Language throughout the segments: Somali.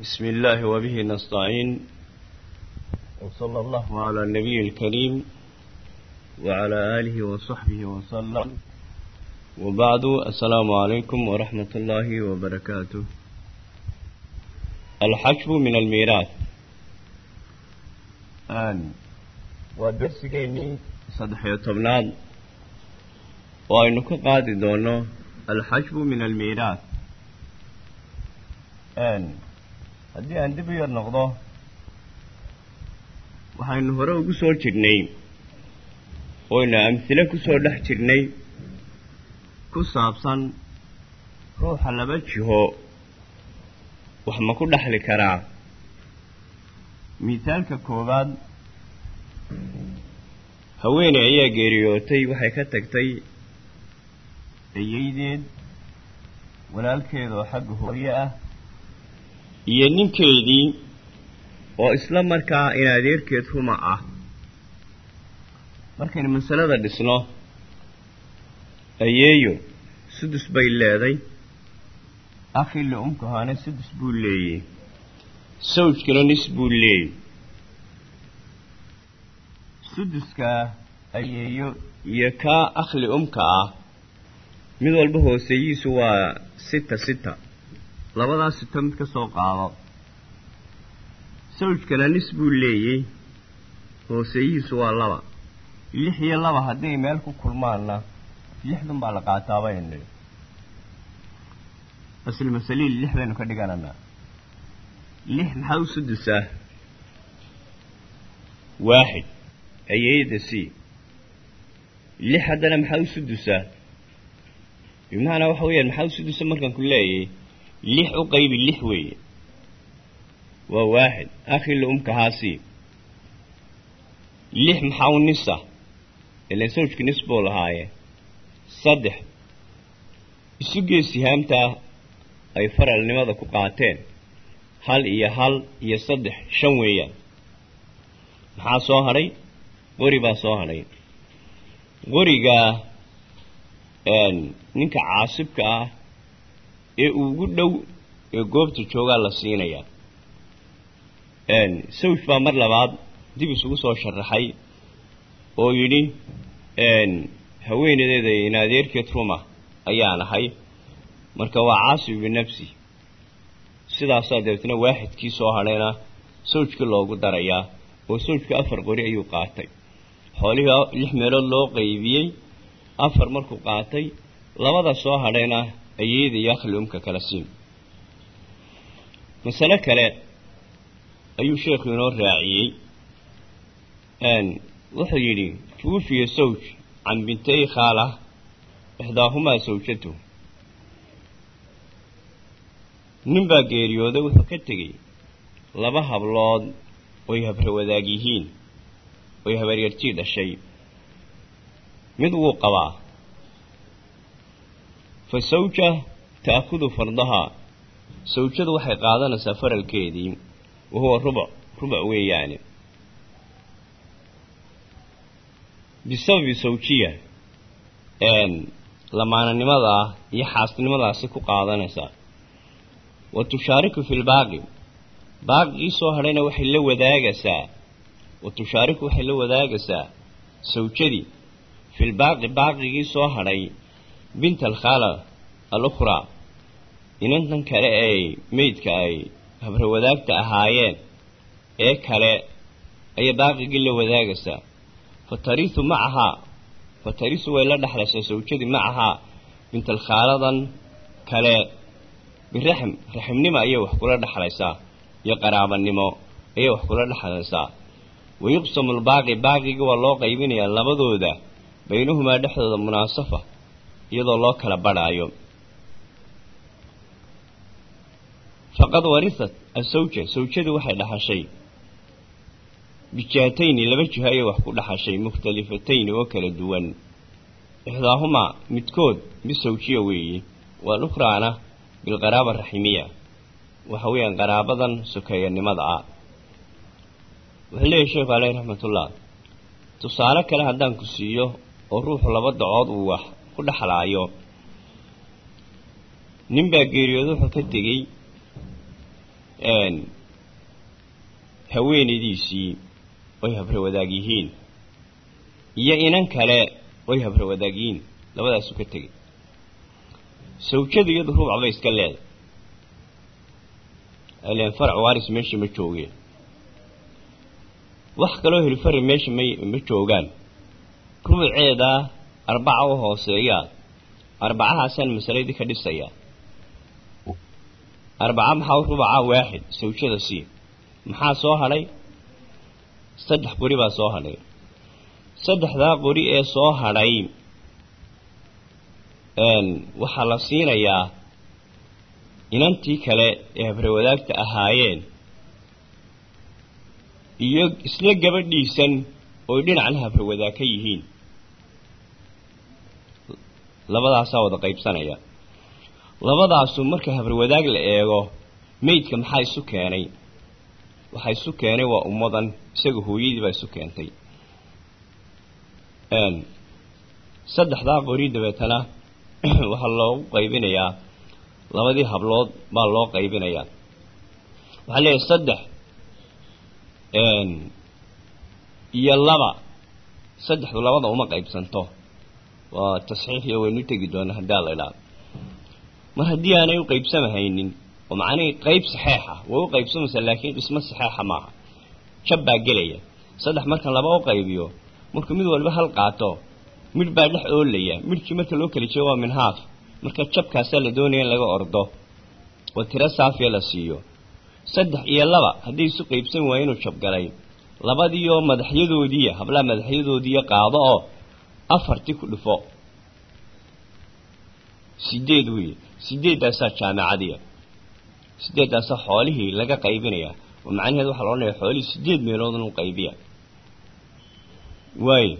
بسم الله وبه نستعين وصلى الله على النبي الكريم وعلى آله وصحبه وسلم وبعد السلام عليكم ورحمة الله وبركاته الحجب من الميراث آن ودرسكيني صدح يطبناد وأنك قادي دونه الحجب من الميراث آن haddii aan dib u yar noqdo waxaynu hore ugu soo jirnay oyna amhile ku soo dhex jirnay ku saabsan ruuxa laba jiho wax ma ku dhexli karaa? Misaalka koowaad haweeney ayaa geeriyootay waxay ka tagtay ayeydeed walaalkeeda oo xagga hooye ah iyo ninkeedii oo isla markaa in adeerkeed ruma ah. Markaynu masalada dhisno ayeeyo sudus bay leeday. Akhili umkahaana sudus buu leeyey sawjkana nis buu leeyey suduska ayeeyo iyo kaa akhli umka ah mid walba hooseeyihiisu waa sita sita labadaas sito mid ka soo qaado. Sawjkana nis buu leeyey hooseeyihiisu waa laba. Lix iyo laba hadday meel ku kulmaanna lixdun baa la qaataa baynu asl masaliil lix baynu ka dhigananaa. Lix maxaa u sudusaa waaxid. Ayeeyada c lix haddana maxaa u sudusaa bimacnaa waxa weeyaan maxaa u sudusa markaan ku leeyay lix u qaybi lix weeye. Waa waaxid. Akhila umkahaasi lix maxaa u nisa ilan sawjka nis buu lahaaye. Saddex. Isugee sihaamtaa ay faralnimada ku qaateen. Hal iyo hal iyo saddex shan weeyaan. Maxaa soo hadhay qori baa soo hadhay qorigaa ninka caasibka ah ee ugu dhow ee goobta joogaa la siinayaa. Sawj baa mar labaad dib isugu soo sharaxay oo yidhi haweenadeeda in adeerkeed ruma ayaan ahay marka waa caasib binafsi sidaasaa dabeetna waaxidkii soo hadhayna sawjkii loogu darayaa oo sawjka afar qori ayuu qaatay. Xoolihii lix meelood loo qaybiyey afar markuu qaatay labada soo hadhayna akhli umka kala siin masale kale ayuu sheekhu inoo raaciyey wuxuu yidhi tuufiya sawj can bintay khaalah ixdaahumaa sawjatu nin baa geeriyooday wuxuu ka tegey laba hablood oy habarwadaag yihiin oy habaryartii dhashay mid wuu qabaa fa sawja ta'khudu fardahaa sawjadu waxay qaadanaysaa faralkeedii wa huwa rubuc rubuc weeyaane. Bisababi sawjiya lamaananimadaa iyo xaasnimadaasi ku qaadanaysaa. Wa tushaariku fi lbaaqi baaqigii soo hadhayna waxay la wadaagaysaa wa tushaariku waxay la wadaagaysaa sawjadii filbaaqi baaqigii soo hadhay bint alkhala alukhraa inantan kale ay meydka ay habrawadaagta ahaayeen ee kale ayay baaqigii la wadaagaysaa fa tarisu macahaa fa tarisu way la dhexlaysaa sawjadii macahaa bintalkhaaladan kale. Biraxm raximnimo ayay wax kula dhexlaysaa iyo qaraabanimo ayay wax kula dhexlaysaa wayuqsamu lbaaqi baaqigii waa loo qaybinayaa labadooda baynahumaa dhexdooda munaasafa iyadoo loo kala badhaayo. Faqad warisat asawja sawjadu waxay dhaxashay bijihatayni laba jiho ayay wax ku dhaxashay mukhtalifatayni oo kala duwan. Ixdaahumaa midkood bisawjiya weeye waalukhraana bilqaraaba raximiya waxa weeyaan qaraabadan sokeeyanimada ah. Wuxuu leeyahy sheekhu caleyhi raxmatullah tusaale kale haddaan ku siiyo oo ruuxu laba dacood uu wax ku dhexlaayo nin baa geeriyooda wuxuu ka tegey haweenaydiisii oy habra wadaag yihiin. Iyo inan kale oy habra wadaag yihiin. Labadaasu ka tegay sawjadu iyadu rubuc bay iska leedahay ilen farac waaris meesha ma joogeen. Wax kaloo helifari meesha ma ma joogaan. Rubuceedaa arbaca u hooseeyaa arbacahaasaan masaladii ka dhisayaa arbaca maxaa rubaca waaxid. Sawjada sii maxaa soo hadhay saddex qori baa soo hadhay saddexdaa qori ee soo hadhay waxaa la siinayaa inantii kale ee habrawadaagta ahaayeen. Iyo isla gabadhiisan oy dhinacna habrawadaag ka yihiin labadaasaa wada qaybsanaya. Labadaasu marka habrawadaag la eego meydka maxaa isu keenay? Waxaa isu keenay waa ummadan isaga hooyadii baa isu keentay. Saddexdaa qori dabeetana waxaa loogu qaybinayaa labadii hablood baa loo qaybinayaa. Waxaa leeyahay saddex iyo laba saddexdu labada uma qaybsanto waa tasxiix iyo waynu tegi doona haddii la idhaado mar haddii aanay u qaybsamahaynin oo macnihii qayb saxeexa way u qaybsamaysaa laakiin dhismo saxeexa maaha. Jab baa gelaya. Saddex marka laba u qaybiyo markuu mid walba hal qaato midh baa dhex oolaya midhkii marka loo kala jeego waa min haaf marka jabkaasaa la doonaya in laga ordo. Oo tiro saafiya la siiyo. Saddex iyo laba hadday isu qaybsan waaye inuu jabgalay labadiioo madaxyadoodiiya hablaha madaxyadoodiiya qaado oo afartii ku dhufo. Sideed weeye sideeddaasaa jaamicadiya sideeddaasaa xoolihii laga qaybinaya oo macnaheed waxaa odhanaya xoolihii sideed meelood inuu qaybiya waayo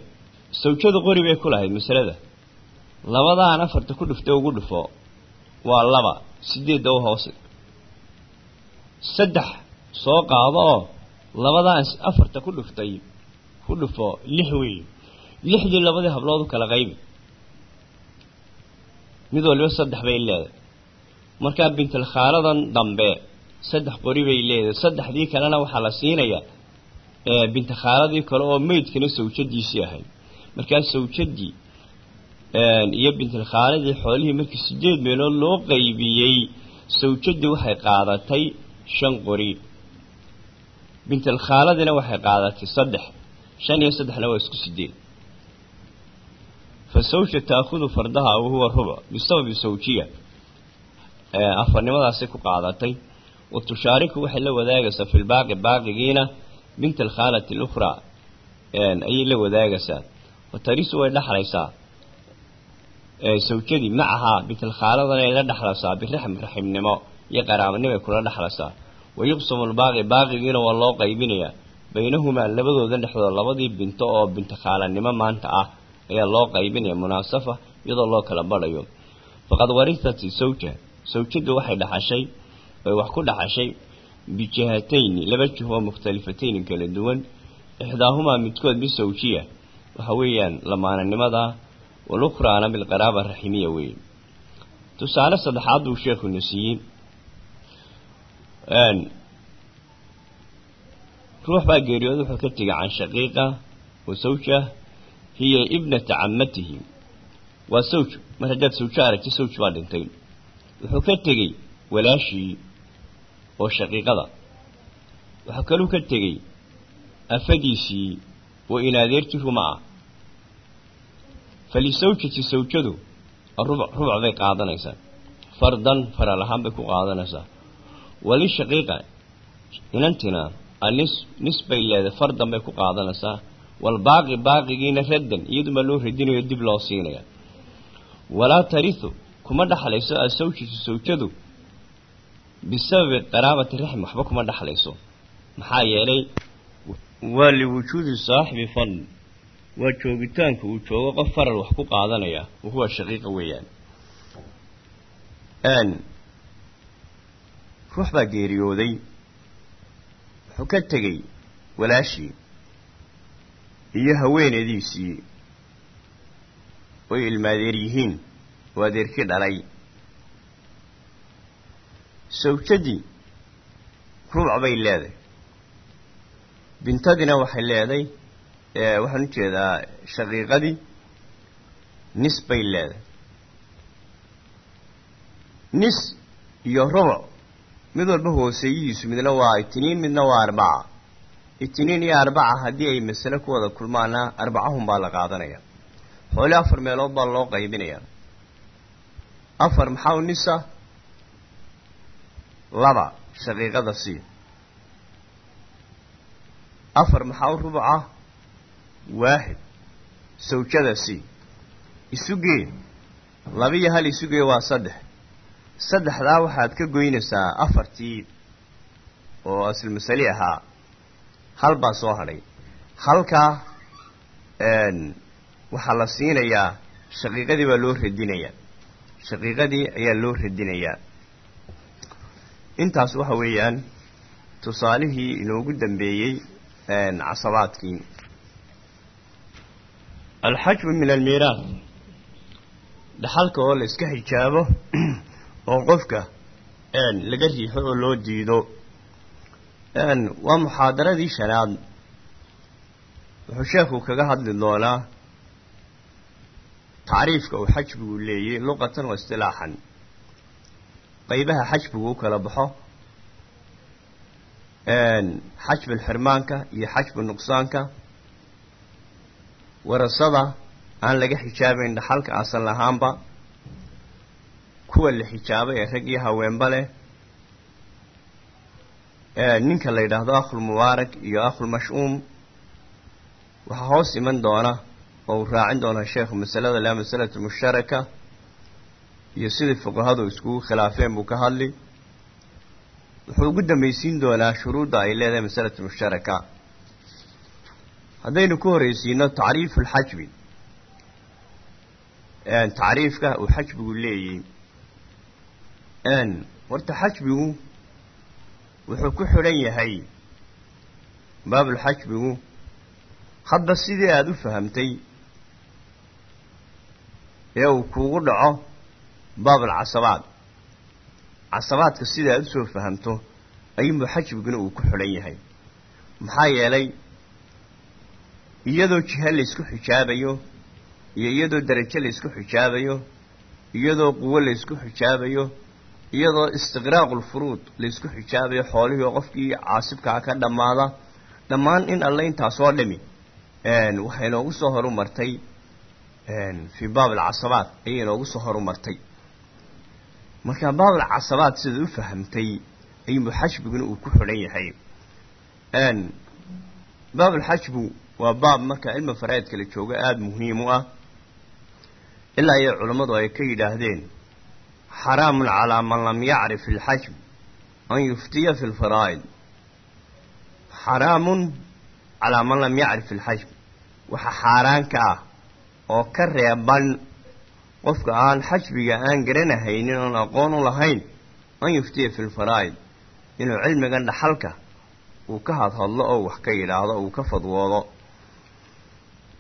sawjadu qori bay ku lahayd masalada. Labadaan afarta ku dhufta ugu dhufo waa laba sideedda u hoose saddex soo qaado oo labadaan afarta ku dhuftay ku dhufo lix weeye lixdii labadii hablood u kala qaybi mid waliba saddex bay leedahay markaa bintalkhaaladan dambe saddex qori bay leedahay saddexdii kalena waxaa la siinayaa bintakhaaladii kale oo meydkana sawjadiisii ahayd markaa sawjadii iyo bintalkhaaladii xoolihii markii sideed meelood loo qaybiyey sawjadii waxay qaadatay shan qori bintalkhaaladina waxay qaadatay saddex shan iyo saddexna waa isku sideed fa sawja taakudu fardaha wahuwa rubuc bisababi sawjiya. Afarnimadaasay ku qaadatay. Wa tushaariku waxay la wadaagaysaa fi lbaaqi baaqigiina bint alkhaalati alukhraa. Ayay la wadaagaysaa. Wa tarisu way dhexlaysaa sawjadii macahaa bintalkhaaladan ay la dhexlaysaa biraxm raximnimo. Iyo qaraabanimay kula dhexlaysaa wa yuqsamu lbaaqi baaqigiina waa loo qaybinayaa. Baynahumaa labadooda dhexdooda labadii binto oo bintakhaalanimo maanta ah ayaa loo qaybinaya munaasafa iyadoo loo kala badhayo faqad warisat sawja sawjadu waxay dhaxashay ay wax ku dhaxashay bijihatayni laba jiho mukhtalifatayni kala duwan. Ixdaahumaa midkood bisawjiya waxa weeyaan lamaananimada walukhraana bilqaraaba raximiya weeye tusaale saddexaad buu sheekhuna siiyey ruux baa geeriyooda wuxuu ka tegay can shaqiiqa wa hiya ibnata camatihi waa sawj mar haddaad sawjo aragti sawj baa dhintay. Wuxuu ka tegey walaashii oo shaqiiqada. Waxaa kaluu ka tegey afadiisii oo inaadeertii ruma ah falisawjati sawjadu rubuc rubuc bay qaadanaysaa. Fardan faral ahaan bay ku qaadanaysaa. Walishaqiiqa inantina anis nis bay leedahay fardan bay ku qaadanaysaa walbaaqi baaqigiina raddan iyadumaa loo radinayo dib loo siinaya walaa tarihu kuma dhaxlayso asawjatu sawjadu bisababi qaraabati raxm waxba kuma dhaxlayso. Maxaa yeelay waa liwujuudi saaxibi fadl waa joogitaanka uu joogo qof faral wax ku qaadanaya wahuwa shaqiiqa weeyaan. Ruux baa geeriyooday wuxuu ka tegey walaashii iyo haweenadiisii way ilmaadeer yihiin oo adeerkii dhalay. Sawjadii rubuc bay leedahay. Bintadina waxay leeday waxaan u jeedaa shaqiiqadii nis bay leedahay. Nis iyo rubuc mid walba hooseeyihiisu midna waa itiniin midna waa arbaca itiniin iyo arbaca haddii ay masale ku wada kulmaana arbacahun baa la qaadanaya. Xoole afar meelood baa loo qaybinayaa afar maxaa u nisa? Laba shaqiiqada c afar maxaa u rubuca waaxid sawjada c isugee? Labiyo hal isugee waa saddex. Saddexdaa waxaad ka goynaysaa afartii oo asl masali ahaa hal baa soo hadhay. Halkaa waxaa la siinayaa shaqiiqadii baa loo radinayaa. Shaqiiqadii ayaa loo radinayaa. Intaas waxa weeyaan tusaalihii inoogu dambeeyey casabaadkii. Alxajbu min almiiraas. Dhaxalka oo la iska xijaabo oo qofka laga riixo oo loo diido waa muxaadaradii shanaad. Wuxuu sheekhu kaga hadli doonaa tacriifka uu xajbigu leeyay luqatan wa istilaaxan. Qaybaha xajbigu u kala baxo. Xajbu xirmaanka iyo xajbu nuqsaanka. Warasada aan laga xijaabayn dhaxalka asal ahaanba kuwa la xijaabay ee rag iyo haweenba leh ninka la yidhaahdo akhul mubaarak iyo akhul mash'uum waxaa hoos iman doona oo uu raacin doonaa sheekhu masalada laa masalatu mushtaraka iyo sidai fuqahadu iskugu khilaafeen buu ka hadli. Wuxuu ugu dambaysiin doonaa shuruudda ay leedahay masalatu mushtaraka haddaynu ku horreysiino tacriifu lxajbi tacriifka uu xajbigu leeyay horta xajbigu wuxuu ku xidhan yahay baabulxajbigu hadda sidii aada u fahamtay ee uu kuugu dhaco baabul casabaad? Casabaadka sida aada u soo fahamto ayuunbuu xajbiguna uu ku xidhan yahay. Maxaa yeelay iyadoo jiha laysku xijaabayo iyo iyadoo darajo laysku xijaabayo iyadoo quwo laysku xijaabayo iyadoo istiqraaqulfuruud laysku xijaabayo xoolihii oo qofkii caasibkaa ka dhammaada. Dhammaan in alle intaasoo dhami waxay inoogu soo horumartay fii baab alcasabaad ayay inoogu soo horumartay. Marka baab alcasabaad sidaad u fahamtay ayuunbu xajbiguna uu ku xidhan yahay. Baab alxajbu waa baab marka cilmi faraa'idka la joogo aada muhiim u ah ilaa iyo culammadu ay ka yidhaahdeen xaraamun calaa man lam yacrif ilxajb an yuftiya fi lfaraa'id xaraamun calaa man lam yacrif ilxajb waxa xaaraan ka ah oo ka reeban qofka aan xajbiga aan garanahaynin oon aqoon u lahayn an yuftiya fi lfaraa'id inuu cilmigan dhaxalka uu ka hadhadlo oo wax ka yidhaahdo uu ka fadwoodo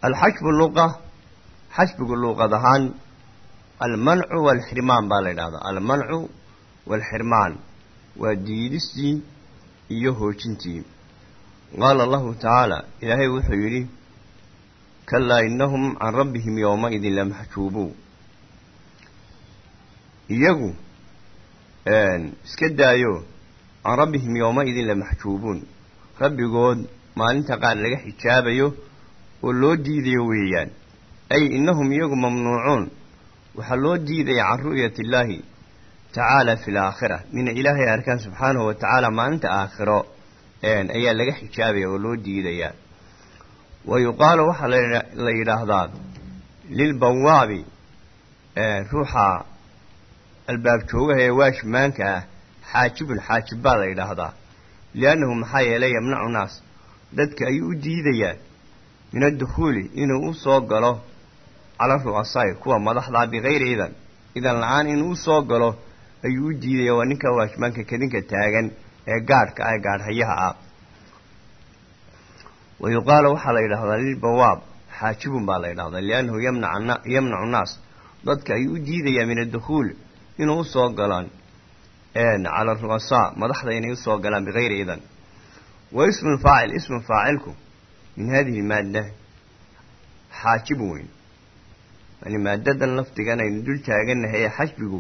alxajbu luqa xajbigu luuqad almancu waalxirmaan baa la yidhahdaa almancu waalxirmaan waa diidistii iyo hoojintii qaala allahu tacaala ilaahay wuxuu yidhi kalaa innahum can rabbihim yowmaidin lamaxjuubuun iyagu iska daayo can rabbihim yowmaidin lamaxjuubuun rabbigood maalinta qaar laga xijaabayo oo loo diidayo weeyaan. Ay innahum iyagu mamnuucuun waxaa loo diidaya can ru'yati illaahi tacaala fi laakhira mina ilaahay arkaan subxaanahu wa tacaala maalinta aakhiro ayaa laga xijaabaya oo loo diidayaa wa yuqaalu waxaa la yidhaahdaa lilbawaabi ruuxa albaab joogaha ee waashmaanka ah xaajibun xaajib baa la yidhaahdaa. Liannahu maxaa yeelay yamnacu naas dadka ayuu u diidayaa min addukhuuli inuu u soo galo cala ru'asaai kuwa madaxdaa bikayri idan idan la'aan inuu soo galo ayuu u diidaya waa ninka waashmaanka kadinka taagan ee gaadhka ah gaadhhayaha ah. Wa yuqaalu waxaa la yidhahdaa lilbawaab xaajibun baa la yidhahdaa liannahu yamnacu naas. Dadka ayuu u diidayaa min addukhuul inuu u soo galaan cala ru'asaa madaxda inay u soo galaan bikayri idan wa ismu faacil ismu faacilku min hadihi maadda xaajib weyn yani maadadan lafdigan aynu dul taaganahay ee xajbigu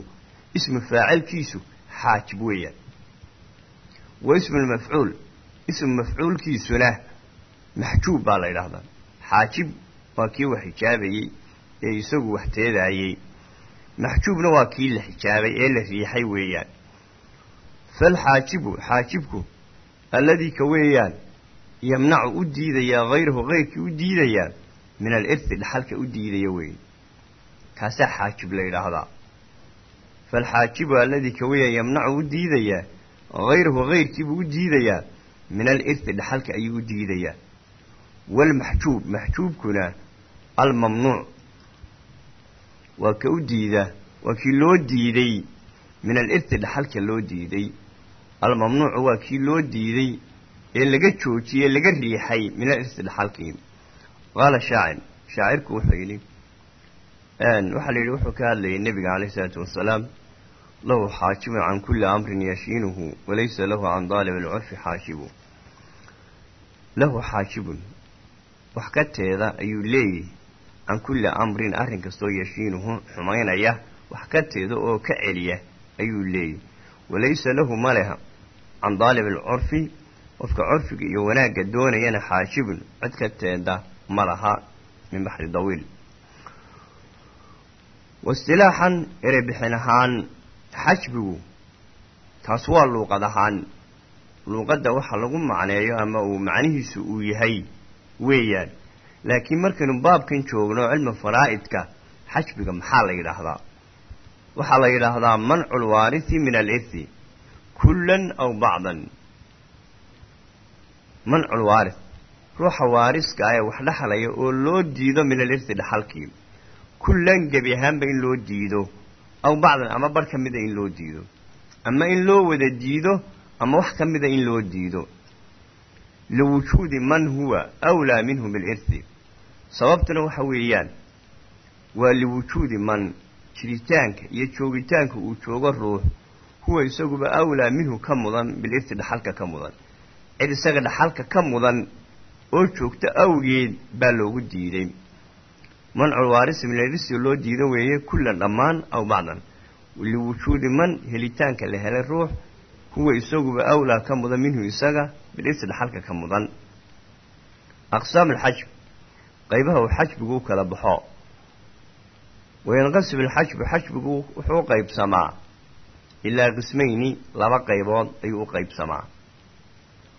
ismu faacilkiisu xaajib weeyaan. Wa ismu lmafcuul ismu mafcuulkiisuna maxjuub baa la yidhaahdaa. Xaajib waa kii wax xijaabayey ee isagu wax teedaayey. Maxjuubna waa kii la xijaabay ee la riixay weeyaan. Falxaajibu xaajibku alladii ka weeyaan yamnacu u diidayaa hayrahu hayrkii u diidayaa min alirti dhaxalka u diidaya weeye kaasaa xaajib la yidhaahdaa. Falxaajibu alladii ka weeyaan yamnacu u diidayaa hayrahu hayrkiibuu u diidayaa min alirti dhaxalka ayuu u diidayaa waalmaxjuub maxjuubkuna almamnuuc waa ka u diida waa kii loo diiday min alirti dhaxalka loo diiday almamnuucu waa kii loo diiday ee laga joojiyey laga riixay min alirti dhaxalkii qaala shaacir shaacirku wuxuu yidhi waxaa la yidhi wuxuu ka hadlayay nebiga calayh isalaatu wasalaam lahu xaajibun can kulli amrin yashiinuhu walaysa lahu can daalib alcurfi xaajibu. Lahu xaajibun wax ka teeda ayuu leeyahy can kulli amrin arrin kastoo yashiinuhu xumaynaya wax ka teeda oo ka celiya ayuu leeyahy walaysa lahu ma leha can daalib alcurfi qofka curfiga iyo wanaagga doonayana xaajibun cid ka teeda ma laha min baxri dawiil waistilaaxan erebixin ahaan xajbigu taas waa luuqad ahaan luuqadda waxa lagu macneeyo ama uu macnihiisu uu yahay weeyaan laakiin markaynu baabkan joogno cilmi faraa'idka xajbiga maxaa la yidhaahdaa waxaa la yidhaahdaa mancu lwaarithi min alirthi kullan aw bacdan mancu lwaarith ruuxa waariska ee wax dhexlaya oo loo diido min alirthi dhaxalkii kullan gebi ahaanba in loo diido aw bacdan ama bar ka mida in loo diido ama in loo wada diido ama wax ka mida in loo diido liwujuudi man huwa awlaa minhu bilirthi sababtuna waxa weeyaan waa liwujuudi man jiritaanka iyo joogitaanka uu joogo ruux huwa isaguba awlaa minhu ka mudan bilirthi dhaxalka ka mudan. Cid isaga dhaxalka ka mudan oo joogto awgeed baa loogu diiday mancul waarisi minalirsi loo diido weeye kullan dhammaan aw bacdan liwujuudi man helitaanka la helay ruux huwa isaguba awlaa ka mudan minhu isaga bilirsi dhaxalka ka mudan aqsaam alxajb qaybaha uu xajbigu u kala baxo wayanqasib alxajbu xajbigu wuxuu u qaybsamaa ilaa qismayni laba qaybood ayuu u qaybsamaa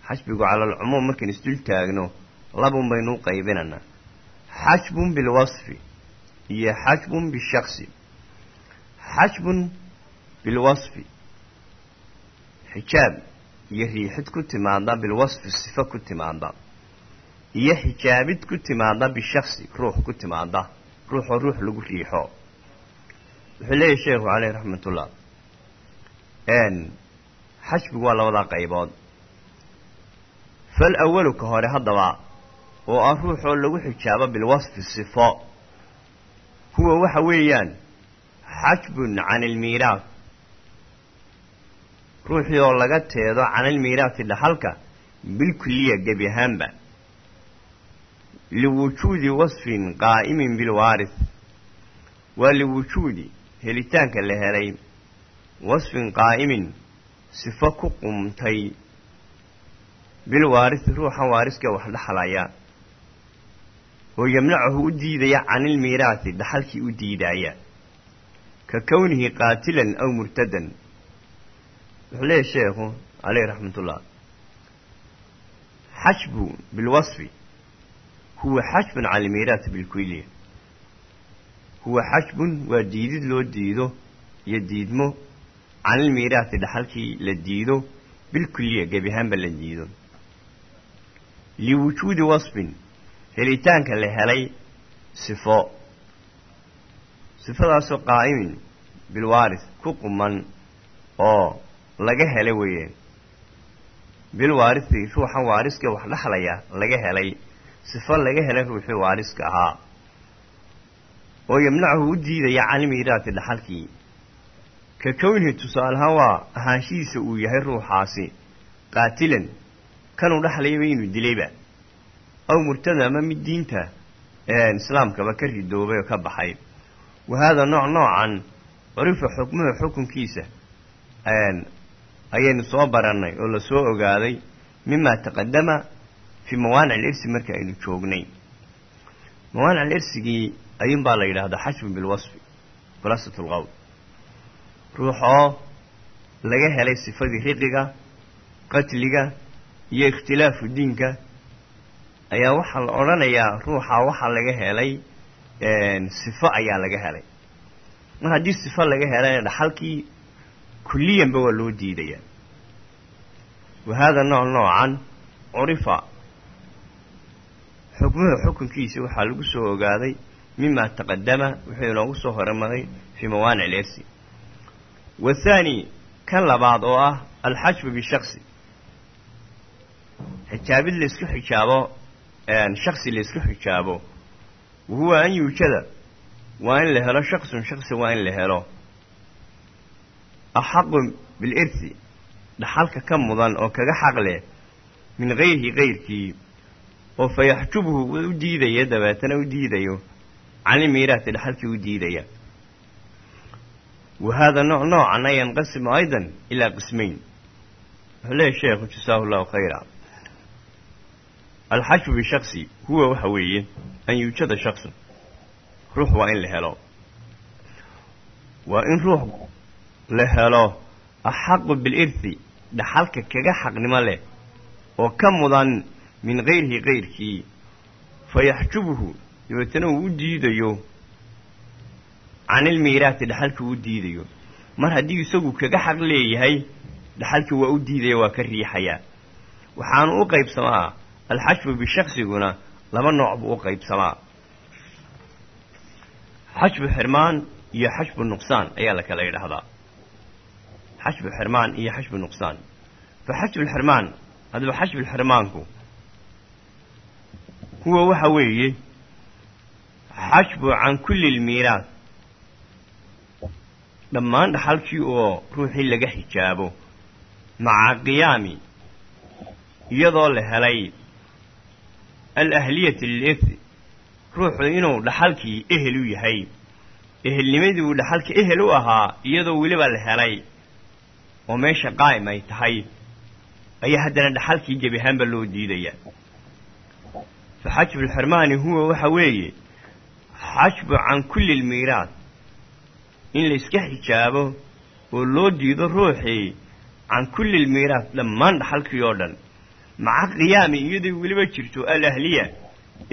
xajbigu cala alcumuum markaan isdul taagno labun baynu u qaybinanaa xajbun bilwasfi iyo xajbun bishaksi xajbun bilwasfi xijaab iyo riixid ku timaada bilwasfi sifo ku timaada iyo xijaabid ku timaada bishaksi ruux ku timaada ruuxoo ruux lagu riixo wuxuu leeyahy sheekhu caleyh raxmatullah xajbigu waa labadaa qaybood fal ka hore haddaba oo ah ruuxoo lagu xijaabo bilwasfi sifo. Huwa waxa weeyaan xajbun can ilmiiraat ruuxii oo laga teedo can ilmiiraati dhaxalka bilkuliya gebi ahaanba. Liwujuudi wasfin qaa'imin bilwaarith waa liwujuudi helitaanka la helay wasfin qaa'imin sifo ku qumtay. Bilwaarithi ruuxan waariska wax dhexlaya oo yamnacahu u diidaya can ilmiiraati dhaxalkii u diidaaya. Ka kownihi qaatilan aw murtadan. Wuxuu leeyahy sheekhu caleyh raxmatullah. Xajbu bilwasfi huwa xajbun cala almiiraati bilkuliya huwa xajbun waa diidid loo diido iyo diidmo can ilmiiraati dhaxalkii la diido bilkuliya gebi ahaanba la diido. Liwujuudi wasfin helitaanka la helay sifo. Sifadaasoo qaa'imin bilwaaris ku quman oo laga helay weeye bilwaarisi ruuxan waariska wax dhexlaya laga helay. Sifo laga helay ruuxii waariska ahaa. Oo yamnachu u diidaya canilmiiraati dhaxalkii. Ka kownihi tusaalahaan waa ahaanshihiisa uu yahay ruuxaasi. Qaatilan kanuu dhexlayaba inuu dilayba aw murtada ama mid diinta islaamkaba ka ridoobay oo ka baxay wa haada nooc noocan curifa xukmuhu xukunkiisa ayaynu soo barannay oo la soo ogaaday mima taqadama fii mawaanic alirsi marka aynu joognay mawaanic alirsigii ayuun baa la yidhaahdaa xashbu bilwasfi khulasat lqowl ruuxoo laga helay sifadii riqiga qatliga iyo ikhtilaafu diinka ayaa waxaa la odhanayaa ruuxa waxaa laga helay sifo ayaa laga helay. Mar haddii sifo laga helayna dhaxalkii kulliyanba waa loo diidayaa wa haada nooc noocan curifa. Xukmuhu xukunkiisa waxaa lagu soo ogaaday mima taqadama wuxuu inoogu soo hormaray fii mawaanic alersi wathaani kan labaad oo ah alxajbu bishaksi xijaabid laysku xijaabo shaksi laysku xijaabo. Wahuwa an yuujada. Waa in la helo shaksun shaksi waa in la helo. Axaqu bilirsi dhaxalka ka mudan oo kaga xaq leh min hayrihi kayrkii oo fa yaxjubuhu u diidaya dabeetana u diidayo. Canilmiiraati dhaxalkii u diidaya. Wa haada nooc noocana yanqasimu aydan ilaa qismayn. Wuxuu leeyahy sheekhu jasaahu llahu khayra alxajbu bishaksi huwa waxa weeye an yuujada shaksun ruux waa in la helo waa in ruux la helo axaqu bilirthi dhaxalka kaga xaqnimo leh oo ka mudan min hayrihi kayrkii fa yaxjubuhu uu u diidayo canilmiiraati dhaxalkii u diidayo mar haddii isagu kaga xaq leeyahay dhaxalkii waa u diidaya waa ka riixayaa waxaanu u qaybsamaa alxajbu bishaksiguna laba nooc buu u qaybsamaa xajbu xirmaan iyo xajbu nuqsaan ayaa la kala yidhaahdaa xajbu xirmaan iyo xajbu nuqsaan fa xajbulxirmaan haddaba xajbulxirmaanku huwa waxa weeye xajbu can kulli lmiiraas dhammaan dhaxalkii oo ruuxii laga xijaabo maca qiyaami iyadoo la helay alahliyati lilirthi ruuxu inuu dhaxalkii ehel u yahay. Ehelnimadii uu dhaxalka ehel u ahaa iyadoo weliba la helay. Oo meesha qaa'im ay tahay. Ayaa haddana dhaxalkii gebi ahaanba loo diidaya. Fa xajbu lxirmaani huwa waxa weeye xajbu can kulli lmiiraas in layska xijaabo oo loo diido ruuxii can kulli lmiiraas dhammaan dhaxalkii oo dhan maca qiyaami iyadoo weliba jirto alahliya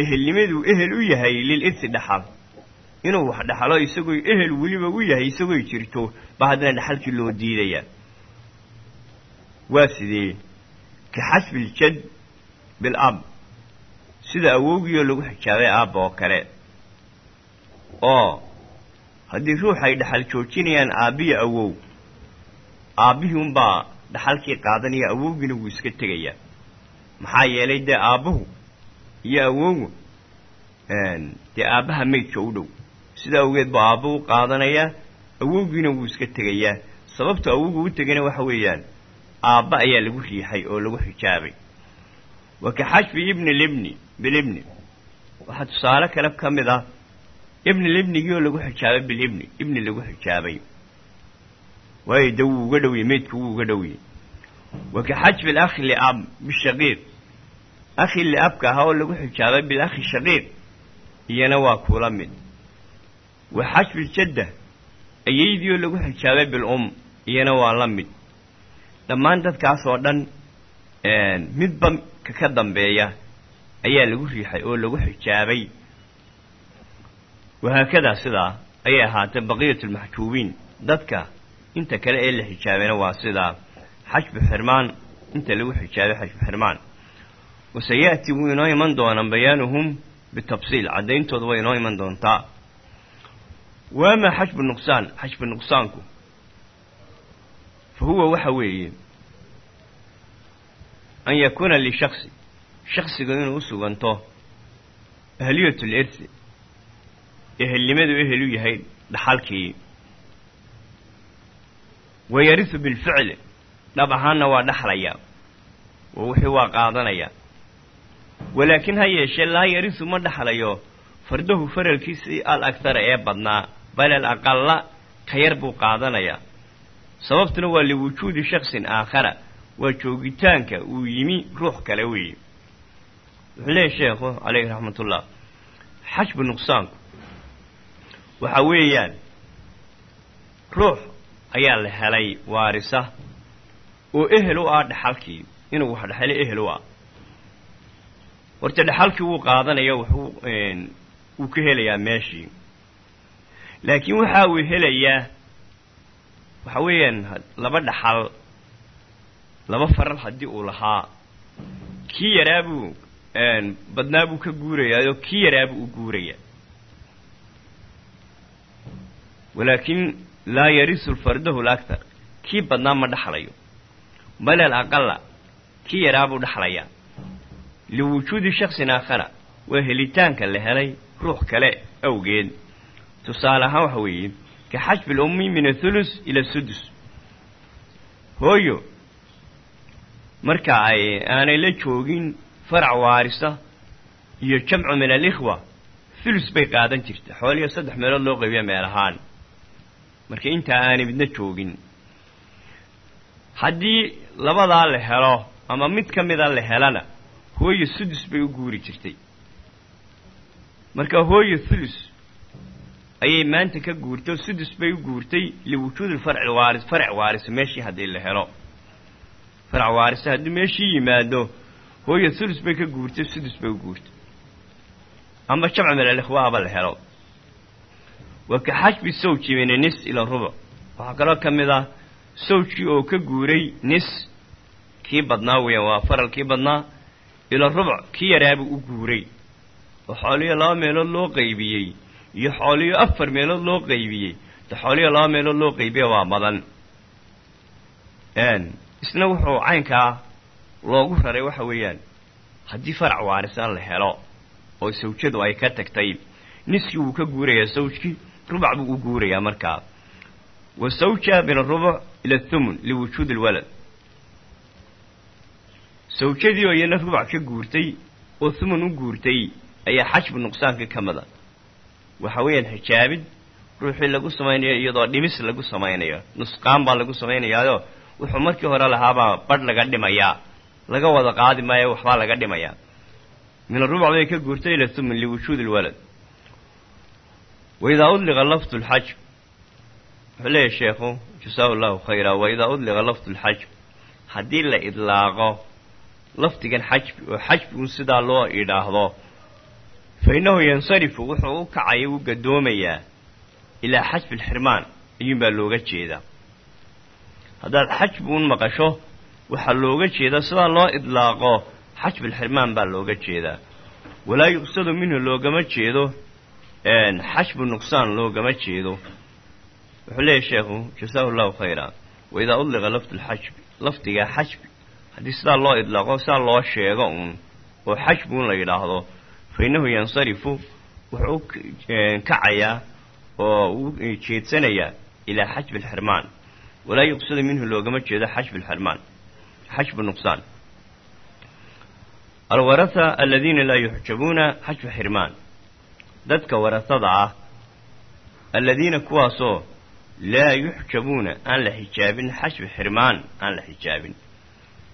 ehelnimaduu ehel u yahay lilirsi dhaxal. Inuu wax dhaxalo isagoo ehel weliba u yahay isagooy jirto ba haddana dhaxalkii loo diidaya. Waa sidee? Ka xasbiljad bilab sida awowgiioo lagu xijaabay aabba oo kale. Oo haddii ruux ay dhaxal joojinayaan aabbiyo awow aabbihii unbaa dhaxalkii qaadanaya awowgiina wuu iska tegayaa maxaa yeelay dee aabbuhu iyo awowgu dee aabbaha maydka u dhow. Sida awgeed buu aabba u qaadanayaa awowgiina wuu iska tegayaa. Sababta awowgu u tegana waxa weeyaan aabba ayaa lagu riixay oo lagu xijaabay. Wa ka xajbi ibni libni bilibni waxaa tusaale kale ka mid ah ibni libnigii oo lagu xijaabay bilibni ibni lagu xijaabay. Waayo de wuu uga dhowiyey maydku wuu uga dhowiyey ahaa oo lagu xijaabay bilakhi shaqiiq iyana waa kula mid wa xajbiljadda ayaydii oo lagu xijaabay bilum iyana waa la mid dhammaan dadkaas oo dhan midba ka dambeeya ayaa lagu riixay oo lagu xijaabay wahaakadaa sidaa ayay ahaatee baqiyatulmaxjuubiin dadka inta kale ee la xijaabayna waa sidaa xajbu xirmaan inta lagu xijaabay xajbu xirmaan wasayaati wuu inoo iman doonaa bayaanuhum bitafsiil caddayntooda way inoo iman doontaa wa amaa xajbu nuqsaan xajbu nuqsaanku fa huwa waxa weeye an yakuuna lishaksi shaksiga inuu u suganto ahliyat lirsi ehelnimadu ehel u yahay dhaxalkii wayarisu bilficli dhab ahaanna waa dhaxlaya. Oo wixii waa qaadanaya. Walaakiin ha yeeshee laa yarisu ma dhaxlayo. Fardahu faralkiisii al agtara ee badnaa bal al aqalla ka yar buu qaadanayaa sababtuna waa liwujuudi shaksin aakhara waa joogitaanka uu yimi ruux kale weeye. Wuxuu leeyahy sheekhu calayhi raxmatullah xajbu nuqsaanku waxa weeyaan ruux ayaa la helay waarisa oo ehel u ah dhexalkii inuu wax dhexelo ehel u ah. Horta dhexalkii wuu qaadanaya wuxuu wuu ka helayaa meeshii. Laakiin waxa uu helayaa waxa weeyaan laba dhaxal laba faral haddii uu lahaa. Kii yaraabuu badnaa buu ka guurayaayoo kii yaraabuu u guuraya. Walaakin laa yarisu fardahu laktar kii badnaa ma dhaxlayo bal al aqala kii yaraabuu dhaxlayaa liwujuudi shaksin aakhara waa helitaanka la helay ruux kale awgeed tusaale ahaan waxa weeye ka xajbi lummi min athulus ila sudus hooyo marka ay aanay la joogin farac waarisa iyo jamcu min alikhwa thulus bay qaadan jirta xooliyo saddex meelood loo qaybiya meel marka intaa aanay midna joogin labadaa la helo ama mid ka mida la helana hooyo sudus bay u guuri jirtay. Marka hooyo thulus ayay maanta ka guurtay oo sudus bay u guurtay liwujuudi farci waaris farac waarisa meeshii haddii la helo. Farac waarisa haddii meeshii yimaado hooyo thulus bay ka guurtay sudus bay u guurtay. Ama jamcu min la helo. Waa ka xajbi sawji nis ila rubuc waxaa kaloo ka mid ah sawjkii oo ka guuray nis kii badnaa weeyaan waa faralkii badnaa ila rubuc kii yaraabuu u guuray. Oo xooliyo laba meelood loo qaybiyey iyo xooliyo afar meelood loo qaybiyey de xooliyo laba meelood loo qaybiya waa badan. Isna wuxuu caynkaa loogu raray waxa weeyaan haddii farac waarisaan la helo oo sawjadu ay ka tagtay niskii wuu ka guurayaa sawjkii rubac buu u guurayaa markaa wa sawja min arubuc ila thumun liwujuudi lwalad sawjadii oo iyana rubac ka guurtay oo thumun u guurtay ayaa xajbu nuqsaanka ka mida waxa weeyaan xijaabid ruuxii lagu samaynayo iyadoo dhimis lagu samaynayo nusqaan baa lagu samaynayaayo wuxuu markii hore lahaabaa badh laga dhimayaa laga wada qaadi maayo waxbaa laga dhimayaa min arubuc bay ka guurtay ila thumun liwujuudi lwalad waidaa wuxuu leeyahy sheekhu jasaahu llahu khayra waidaa udliqa lafdu lxajb haddii la idlaaqo lafdigan xajbi oo xajbi un sidaa loo idhaahdo. Fa innahu yansarifu wuxuu u kacaya u gadoomayaa ilaa xajbi alxirmaan ayuunbaa looga jeedaa haddaad xajbi un maqasho waxaa looga jeedaa sidaa loo idlaaqo xajbi alxirmaan baa looga jeedaa walaa yuqsadu minhu loogama jeedo xajbu nuqsaan loogama jeedo wuxuu leeyahy sheekhu jasaahu llahu khayra waidaa udliqa lafdu lxajbi lafdigaa xajbi haddii sidaa loo idlaaqo sidaa loo sheego uun oo xajbi un la yidhaahdo fa innahu yansarifu wuxuu kacayaa oo uu jeedsanayaa ilaa xajbi alxirmaan walaa yuqsadu minhu loogama jeedo xajbi alxirmaan xajbu nuqsaan alwaratha aladiina laa yuxjabuuna xajba xirmaan dadka warasada ah aladiina kuwaasoo laa yuxjabuuna aan la xijaabin xajbi xirmaan aan la xijaabin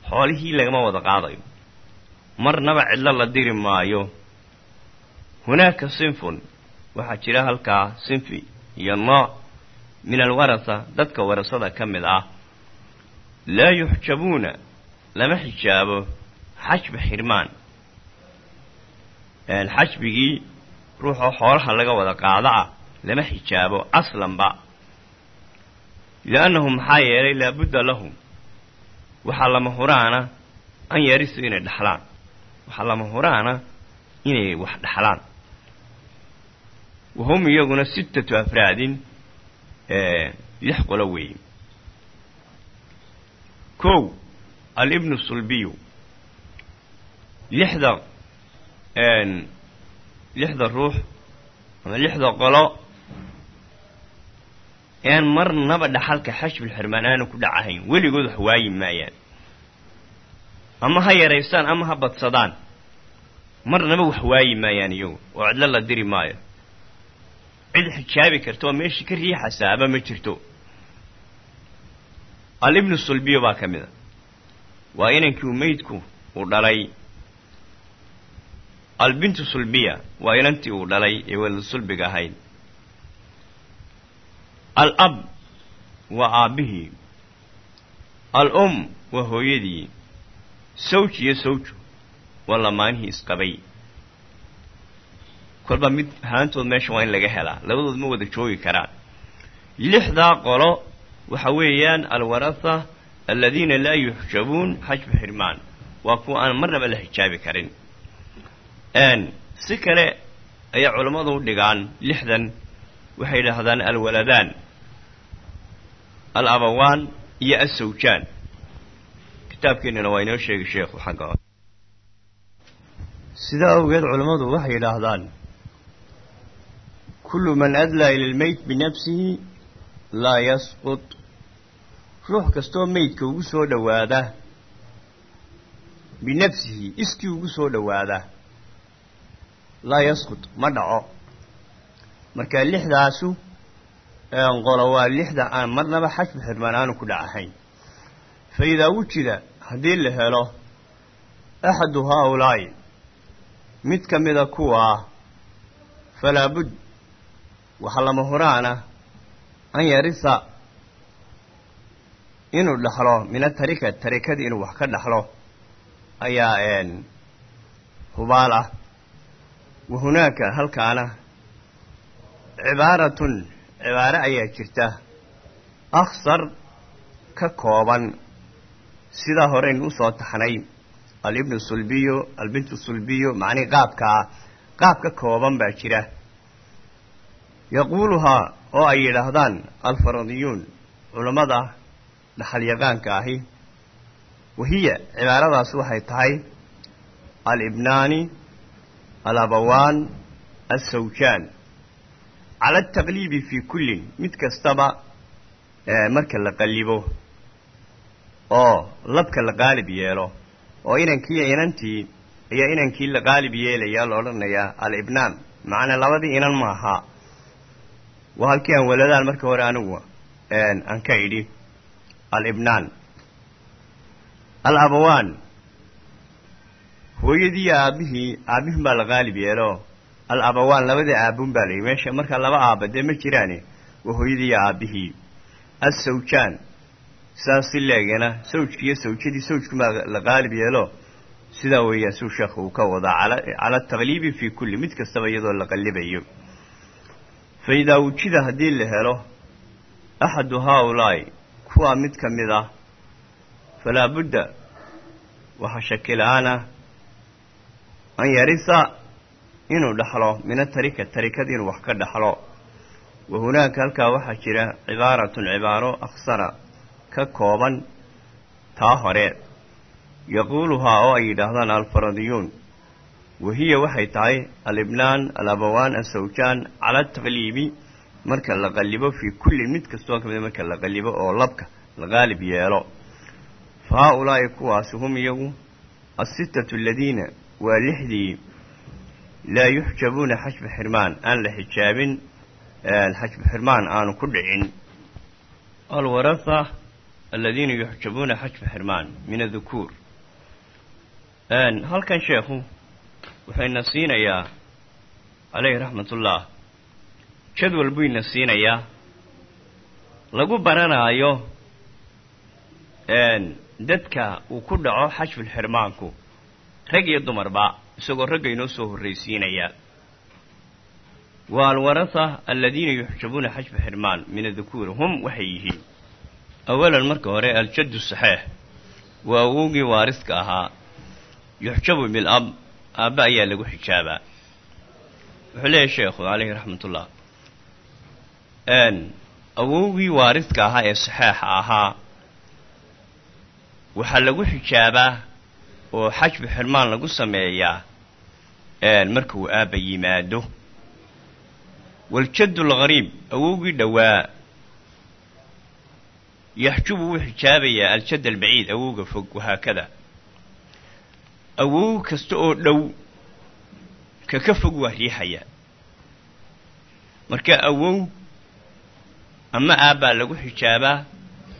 xoolihii lagama wada qaadayo marnaba cidlo la diri maayo hunaaka sinfun waxaa jira halkaa sinfi iyo nooc min alwarasa dadka warasada ka mid ah laa yuxjabuuna lama xijaabo xajba xirmaan xajbigii ruuxoo xoolaha laga wada qaada ah lama xijaabo aslanba li'annahu maxaa yeelay laabudda lahum waxaa lama huraana an yarisu inay dhexlaan waxaa lama huraana inay wax dhexlaan wahum iyaguna sittatu afraadin lix qolo weeye kow alibnu sulbiyu lixda lixda ruux ama lixda qolo een marnaba dhaxalka xashbulxirmaan aanu ku dhacahayn weligood wax waayi maayaan. Ama ha yaraystaan ama ha badsadaan. Marnaba wax waayi maayaan iyagu oo cidlo la diri maayo. Cid xijaabi karta oo meeshii ka riixasaaba ma jirto. Al ibnu sulbiyo baa ka mid a waa inankii uu meydku uu dhalay. Albintu sulbiya waa inantii uu dhalay ee wada sulbiga ahayd al ab waa aabbihii al um waa hooyadii. Sawj iyo sawju waa lamaanihii isqabay. Kolba mid haantood meesha waa in laga helaa. Labadood ma wada joogi karaan. Lixdaa qolo waxa weeyaan alwaratha aladiina laa yuxjabuun xajba xirmaan waa kuwa aan marnaba la xijaabi karin. Si kale ayay culammadu u dhigaan lixdan. Waxay yidhaahdaan alwaladaan al abawaan iyo assawjaan kitaabkeennana waa inoo sheegay sheekhu xagga sidaa awgeed culammadu waxay yidhaahdaan kullu man adlaa ila lmeyt binafsihi laa yasqut ruux kastoo meydka ugu soo dhowaada binafsihi iskii ugu soo dhowaada laa yasqut ma dhaco marka lixdaasu qolo waa lixda aan marnaba xajbu xirmaan aanu ku dhacahayn. Fa idaa wujida haddii la helo axadu haaulaa'i mid ka mida kuwaa falaa bud waxa lama huraana an yarisa inuu dhaxlo min atarika tarikadii inuu wax ka dhaxlo ayaa hubaal ah wa hunaaka halkaana cibaaratun cibaare ayaa jirta. Akhsar ka kooban sidaa horeynu u soo taxnay alibnu sulbiyo albintu sulbiyo macnii qaabkaa qaab ka kooban baa jira. Yaquuluhaa oo ay yidhaahdaan alfaradiyuun culammada dhaxalyaqaanka ahi wahiya cibaaradaas waxay tahay alibnaani alabawaan alsawjaan cala altaqliibi fii kullin mid kastaba marka la qallibo oo labka la qaalib yeelo oo inankii inantii ayaa inankii la qaalib yeelayaa la odhanayaa alibnaan macnaa labadii inan maaha waa halkii aan waladaan marka hore anigu aan ka idhi alibnaan alabawaan hooyadii aabbihii aabbihin baa la qaalib yeelo alabawaan labadii aabun baa layidhi meesha markaa laba aaba dee ma jiraane waa hooyadii aabbihii. Assawjaan sidaas si leegana sawjkiiyo sawjadii sawjkumaa la sheekhu ka wadaa cala ataqliibi fii kulli mid kastaba iyadoo la qallibayo fa idaa wujida haddii la helo axadu haaulaa'i kuwaa mid ka mid ah budda waxaa shaki an yarisa inuu dhaxlo min atarika tarikada inuu wax ka dhaxlo. Wa hunaaka halkaa waxaa jira cibaaratun cibaaro aksara ka kooban taa hore. Yaquuluhaa oo ay yidhaahdaan alfaradiyuun. Wahiya waxay tahay alibnaan alabawaan asawjaan cala ataqliibi marka la qallibo fii kulli mid kastoo ka mida marka la qallibo oo labka la qaalib yeelo. Fa haa-ulaa'i kuwaasi hum iyagu assitatu aladiina waa lixdii laa yuxjabuuna xajba xirmaan aan la xijaabin xajbu xirmaan aanu ku dhicin alwaratha aladiina yuxjabuuna xajba xirmaan min adukuur halkan sheekhu wuxuyna siinayaa caleyhi raxmatullah jadwal buu ina siinayaa lagu baranaayo dadka uu ku dhaco xajbulxirmaanku rag iyo dumarba isagoo ragga inoo soo horraysiinaya. Waa alwaratha aladiina yuxjabuuna xajba xirmaan min adukuuri hum waxay yihiin. Awalan marka hore aljaddu saxeex waa awowgii waariska ahaa. Yuxjabu bilab aabba ayaa lagu xijaabaa. Wuxuu leeyahy sheekhu caleyhi raxmatullah. Awowgii waariska ahaa ee saxeexa ahaa waxaa lagu xijaabaa oo xajbu xirmaan lagu sameeyaa marka uu aabba yimaado. Waljaddu alghariib awowgii dhowaa. Yaxjubu wuu xijaabayaa aljadd albaciid awowga fog wahaakada. Awow kasta oo dhow ka ka fog waa riixayaa marka awow ama aabbaa lagu xijaabaa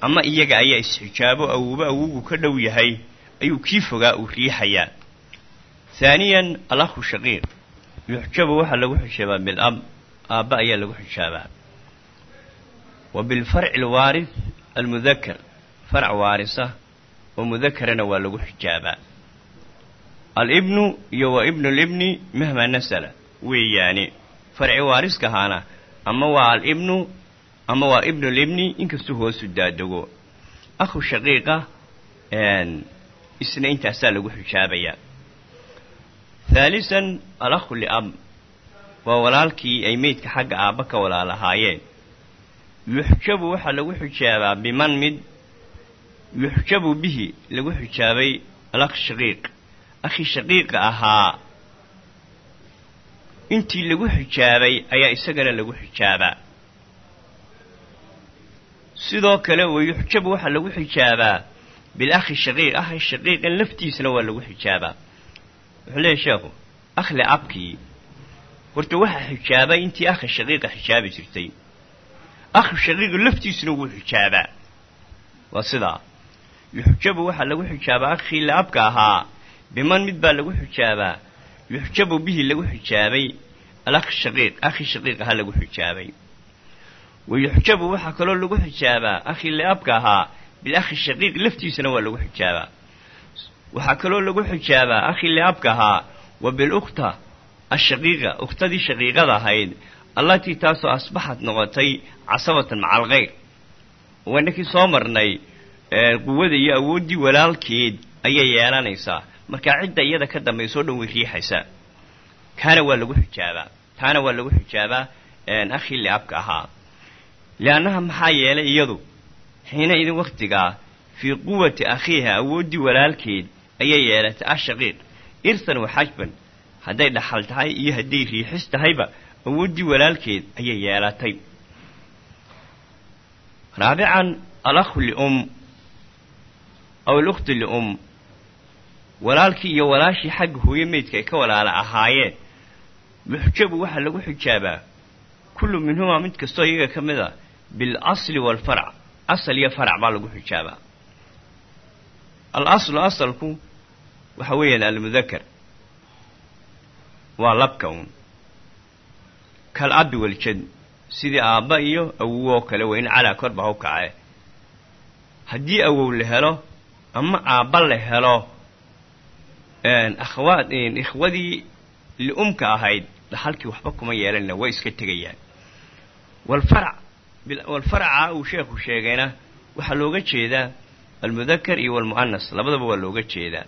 ama iyaga ayaa isxijaabo awowba awowgu ka dhow yahay ayuu kii fogaa uu riixayaa haaniyan alakhu shaqiiq yuxjabu waxaa lagu xijaabaa bilab aabba ayaa lagu xijaabaa wa bilfarci alwaaris almudakar farc waarisa oo mudakarana waa lagu xijaabaa alibnu iyo wa ibnu libni mahma nasala weeyaane farci waariskahaana ama waa alibnu ama waa ibnu libni inkastuu hoosu daadego akhu shaqiiqa isna intaasaa lagu xijaabayaa haalisan alakhu liab waa walaalkii ay meydka xagga aabba ka walaalahaayeen. Yuxjabu waxaa lagu xijaabaa biman mid yuxjabu bihi lagu xijaabay alakh shaqiiq. Akhi shaqiiqa ahaa intii lagu xijaabay ayaa isagana lagu xijaabaa. Sidoo kale wa yuxjabu waxaa lagu xijaabaa bilakhi shaqiiq akhi shaqiiqan laftiisana waa lagu xijaabaa wuxuu leeyahy sheekhu akhli abkii horta waxaa xijaabay intii akhi shaqiiqa xijaabi jirtay akhi shaqiiqu laftiisuna wuu xijaabaa waa sidaa yuxjabu waxaa lagu xijaabaa akhii laabka ahaa biman mid baa lagu xijaabaa yuxjabu bihi lagu xijaabay alakh shaqiiq akhi shaqiiq ahaa lagu xijaabay wa yuxjabu waxaa kaloo lagu xijaabaa akhii laabka ahaa bilakhi shaqiiq laftiisana waa lagu xijaabaa. Waxaa kaloo lagu xijaabaa akhii laabka ahaa wa bilukhta ashaqiiqa ukhtadii shaqiiqada ahayd allatii taasoo asbaxad noqotay casabatan maca alkhayr waynakii soo marnay quwada iyo awooddii walaalkeed ayay yeelanaysaa. Markaa cidda iyada ka dambaysoo dhan way riixaysaa. Kaana waa lagu xijaabaa. Taana waa lagu xijaabaa akhii liabka ahaa. Liannaha maxaa yeelay iyadu xiina idin wakhtigaa fii quwati akhiiha awooddii walaalkeed ayay yeelatay ashaqiiq irsan wa xajban hadday dhaxal tahay iyo hadday riixis tahayba awooddii walaalkeed ayay yeelatay raabican alakhu lium aw alukhti lium walaalkii iyo walaashii xagga hooyo meydka ay ka walaala ahaayeen yuxjabu waxaa lagu xijaabaa kullu minhumaa mid kastoo iyaga ka mid a bilasli waalfarc asal iyo farac baa lagu xijaabaa. Al aslu asalku waxa weeyaan almudakar waa labka uun. Kal abi waljad sidii aabba iyo awow oo kale waa in calaa kor baa u kace haddii awow la helo ama aabba la helo akhwaad ikhwadii liumka ahayd dhaxalkii waxba kuma yeelanina way iska tegayaan. Walfarac walfaraca uu sheekhu sheegayna waxaa looga jeedaa almudakar iyo walmu'anas labadaba waa looga jeedaa.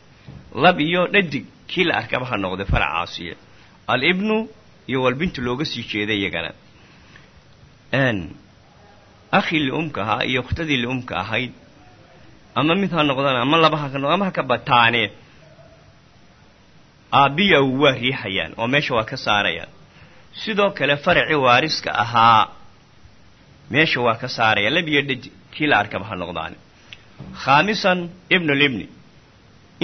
Lab iyo dhadig kii la arkaba ha noqday faracaasiyo alibnu iyo walbintu looga sii jeeda iyagana. Akhii liumka ahaa iyo ukhtadii liumka ahayd ama mid ha noqdaan ama laba ha ama ka bataane aabbiya waa riixayaan oo meesha waa ka saarayaan. Sidoo kale faracii waariska ahaa meesha waa ka saarayaan labiyo dhadig kii la arkaba ha noqdaane khaamisan ibnulibni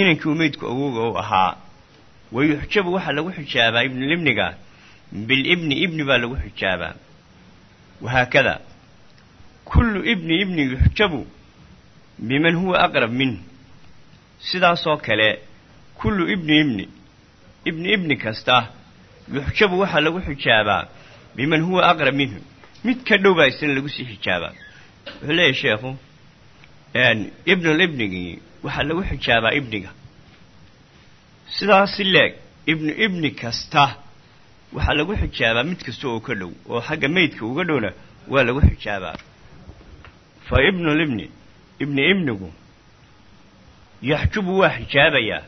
inankii umeydku awowga u ahaa. Wayuxjabu waxaa lagu xijaabaa ibnulibniga bilibni ibni baa lagu xijaabaa wahaakada kullu ibni ibni yuxjabu biman huwa aqrab minhu sidaasoo kale kullu ibni ibni ibni ibni kasta yuxjabu waxaa lagu xijaabaa biman huwa aqrab minhu mid ka dhow baa isna lagu sii xijaabaa wuxuu leeyahy sheekhu ibnulibnigii waxaa lagu xijaabaa ibniga. Sidaasi leeg ibnu ibni kasta waxaa lagu xijaabaa mid kasta oo ka dhow oo xagga meydka uga dhowna waa lagu xijaabaa fa ibnulibni ibni ibnigu yaxjubu waa xijaabayaa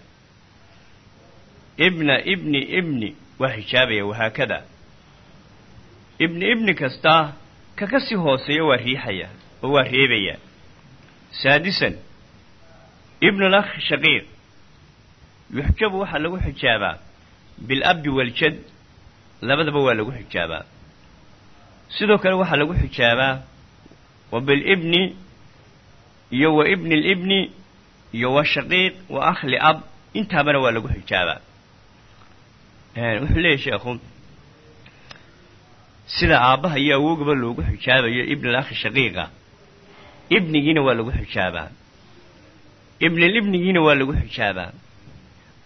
ibna ibni ibni waa xijaabaya wahaakada ibni ibni kasta ka ka sii hooseeya waa riixaya oo waa reebaya. Saadisan ibnulakh shaqiiq yuxjabu waxaa lagu xijaabaa bilabbi waljad labadaba waa lagu xijaabaa. Sidoo kale waxaa lagu xijaabaa wa bilibni iyo wa ibni libni iyo wa shaqiiq wa akhli ab intaabana waa lagu xijaabaa. Wuxuu leeyahy sida aabbaha iyo awowgaba loogu xijaabayo ibn alakhi shaqiiqa. Ibnigiina waa lagu xijaabaa ibnilibnigiina waa lagu xijaabaa